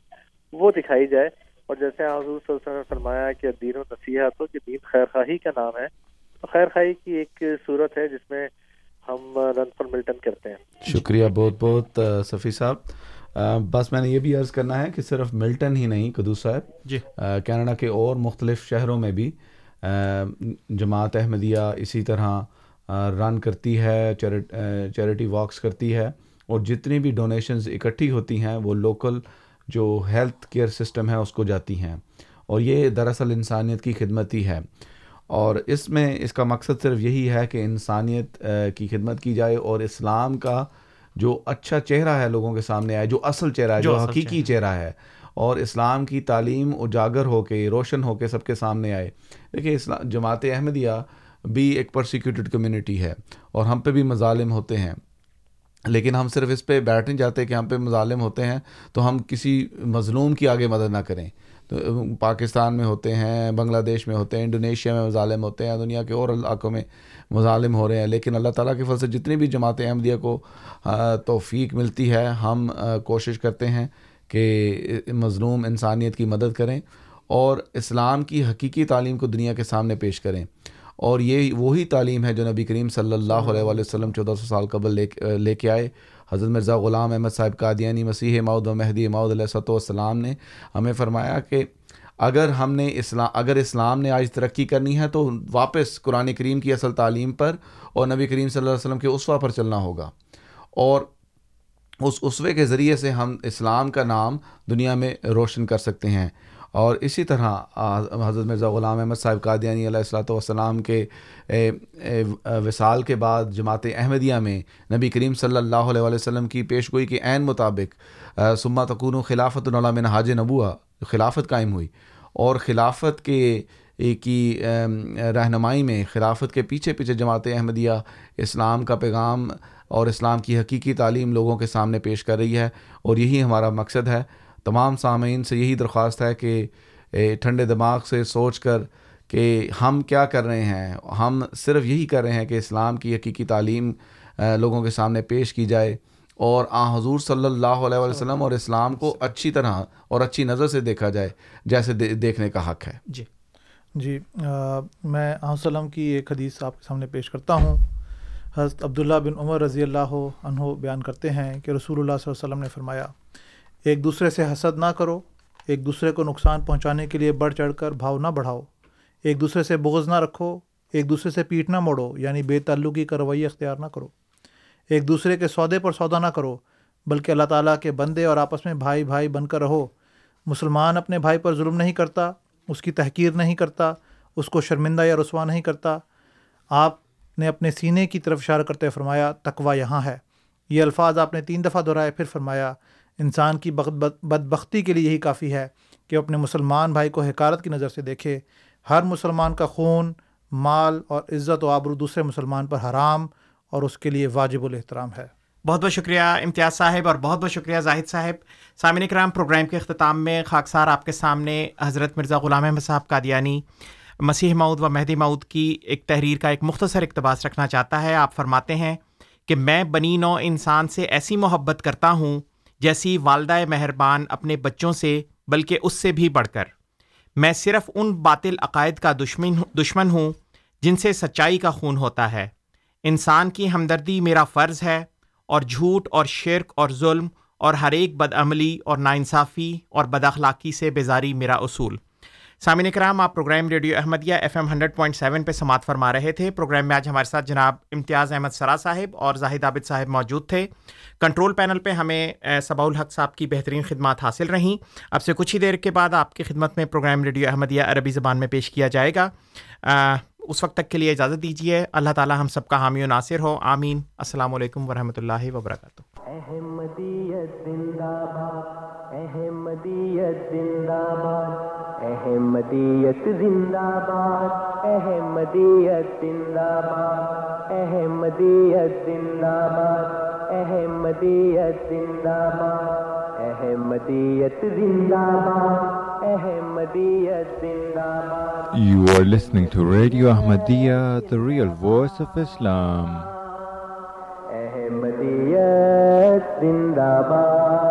وہ دکھائی جائے۔ اور جیسے حضور صلی اللہ علیہ وسلم نے فرمایا کہ دین و نصیحت ہو کہ دین خیر خواہی کا نام ہے تو خیر خواہی کی ایک صورت ہے جس میں ہم رن فار ملٹن کرتے ہیں۔ شکریہ بہت بہت صفی صاحب۔ آ، بس میں نے یہ بھی عرض کرنا ہے کہ صرف ملٹن ہی نہیں قدوس صاحب۔ جی۔ کینیڈا کے اور مختلف شہروں میں بھی جماعت احمدیہ اسی طرح رن کرتی ہے چیریٹی واکس کرتی ہے اور جتنی بھی ڈونیشنز اکٹھی ہوتی ہیں وہ لوکل جو ہیلتھ کیئر سسٹم ہے اس کو جاتی ہیں۔ اور یہ دراصل انسانیت کی خدمت ہی ہے۔ اور اس میں اس کا مقصد صرف یہی ہے کہ انسانیت کی خدمت کی جائے اور اسلام کا جو اچھا چہرہ ہے لوگوں کے سامنے آئے جو اصل چہرہ ہے جو جو حقیقی چہرہ ہے اور اسلام کی تعلیم اجاگر ہو کے، روشن ہو کے سب کے سامنے آئے۔ دیکھیں اسلام جماعت احمدیہ بھی ایک پرسیکیوٹڈ کمیونٹی ہے اور ہم پہ بھی مظالم ہوتے ہیں۔ لیکن ہم صرف اس پہ بیٹھ نہیں جاتے کہ ہم پہ مظالم ہوتے ہیں تو ہم کسی مظلوم کی آگے مدد نہ کریں۔ تو پاکستان میں ہوتے ہیں، بنگلہ دیش میں ہوتے ہیں، انڈونیشیا میں مظالم ہوتے ہیں، دنیا کے اور علاقوں میں مظالم ہو رہے ہیں۔ لیکن اللہ تعالیٰ کے فضل سے جتنی بھی جماعت احمدیہ کو توفیق ملتی ہے، ہم کوشش کرتے ہیں کہ مظلوم انسانیت کی مدد کریں اور اسلام کی حقیقی تعلیم کو دنیا کے سامنے پیش کریں۔ اور یہ وہی تعلیم ہے جو نبی کریم صلی اللہ علیہ وآلہ وسلم چودہ سو سال قبل لے لے کے آئے۔ حضرت مرزا غلام احمد صاحب قادیانی مسیح ماؤد و مہدی ماؤد علیہ صلاح والسلام نے ہمیں فرمایا کہ اگر ہم نے اسلام اگر اسلام نے آج ترقی کرنی ہے تو واپس قرآن کریم کی اصل تعلیم پر اور نبی کریم صلی اللہ علیہ وسلم کے اسوا پر چلنا ہوگا۔ اور اس اسوے کے ذریعے سے ہم اسلام کا نام دنیا میں روشن کر سکتے ہیں۔ اور اسی طرح حضرت مرزا غلام احمد صاحب قادیانی علیہ الصلاۃ والسلام کے وصال کے بعد جماعت احمدیہ میں نبی کریم صلی اللہ علیہ وسلم کی پیش گوئی کے عین مطابق سما تکون و خلافت من حاج نبوہ، خلافت قائم ہوئی۔ اور خلافت کے کی رہنمائی میں خلافت کے پیچھے پیچھے جماعت احمدیہ اسلام کا پیغام اور اسلام کی حقیقی تعلیم لوگوں کے سامنے پیش کر رہی ہے اور یہی ہمارا مقصد ہے۔ تمام سامعین سے یہی درخواست ہے کہ ٹھنڈے دماغ سے سوچ کر کہ ہم کیا کر رہے ہیں۔ ہم صرف یہی کر رہے ہیں کہ اسلام کی حقیقی تعلیم لوگوں کے سامنے پیش کی جائے اور آ، حضور صلی اللہ علیہ وسلم اور اسلام کو اچھی طرح اور اچھی نظر سے دیکھا جائے، جیسے دیکھنے کا حق ہے۔ جی۔ جی میں وسلم کی ایک حدیث آپ کے سامنے پیش کرتا ہوں۔ حضرت عبداللہ بن عمر رضی اللہ عنہ بیان کرتے ہیں کہ رسول اللہ صلی اللہ علیہ وسلم نے فرمایا، ایک دوسرے سے حسد نہ کرو، ایک دوسرے کو نقصان پہنچانے کے لیے بڑھ چڑھ کر بھاؤ نہ بڑھاؤ، ایک دوسرے سے بغض نہ رکھو، ایک دوسرے سے پیٹ نہ موڑو یعنی بے تعلقی کا رویہ اختیار نہ کرو۔ ایک دوسرے کے سودے پر سودا نہ کرو، بلکہ اللہ تعالیٰ کے بندے اور آپس میں بھائی بھائی بن کر رہو۔ مسلمان اپنے بھائی پر ظلم نہیں کرتا، اس کی تحقیر نہیں کرتا، اس کو شرمندہ یا رسوا نہیں کرتا۔ آپ نے اپنے سینے کی طرف اشارہ کرتے ہوئے فرمایا تقوا یہاں ہے۔ یہ الفاظ آپ نے تین دفعہ دہرائے، پھر فرمایا، انسان کی بدبختی کے لیے یہی کافی ہے کہ وہ اپنے مسلمان بھائی کو حکارت کی نظر سے دیکھے۔ ہر مسلمان کا خون، مال اور عزت و آبرو دوسرے مسلمان پر حرام اور اس کے لیے واجب الاحترام ہے۔ بہت بہت شکریہ امتیاز صاحب اور بہت بہت شکریہ زاہد صاحب۔ سامعین کرام، پروگرام کے اختتام میں خاکسار آپ کے سامنے حضرت مرزا غلام احمد صاحب قادیانی مسیح مود و مہدی مود کی ایک تحریر کا ایک مختصر اقتباس رکھنا چاہتا ہے۔ آپ فرماتے ہیں کہ میں بنی نو انسان سے ایسی محبت کرتا ہوں جیسی والدہ مہربان اپنے بچوں سے، بلکہ اس سے بھی بڑھ کر۔ میں صرف ان باطل عقائد کا دشمن دشمن ہوں جن سے سچائی کا خون ہوتا ہے۔ انسان کی ہمدردی میرا فرض ہے اور جھوٹ اور شرک اور ظلم اور ہر ایک بدعملی اور ناانصافی اور بد اخلاقی سے بیزاری میرا اصول۔ سامعین کرام آپ program radio Ahmadiyya F M hundred point seven پہ سماعت فرما رہے تھے۔ پروگرام میں آج ہمارے ساتھ جناب امتیاز احمد سرا صاحب اور زاہد عابد صاحب موجود تھے۔ کنٹرول پینل پہ ہمیں صبا الحق صاحب کی بہترین خدمات حاصل رہیں۔ اب سے کچھ ہی دیر کے بعد آپ کی خدمت میں پروگرام ریڈیو احمدیہ عربی زبان میں پیش کیا جائے گا۔ اس وقت تک کے لیے اجازت دیجیے اللہ تعالیٰ ہم سب کا حامی و ناصر ہو۔ آمین۔ السلام علیکم ورحمۃ اللہ وبرکاتہ۔ احمدیت زندہ باد، احمدیت زندہ باد۔ احمدیت زندہ باد احمدیت زندہ باد احمدیت زندہ باد احمدیت زندہ باد احمدیت زندہ باد You are listening to Radio Ahmadiyya, the real voice of Islam. Ahmadiyat Zindabad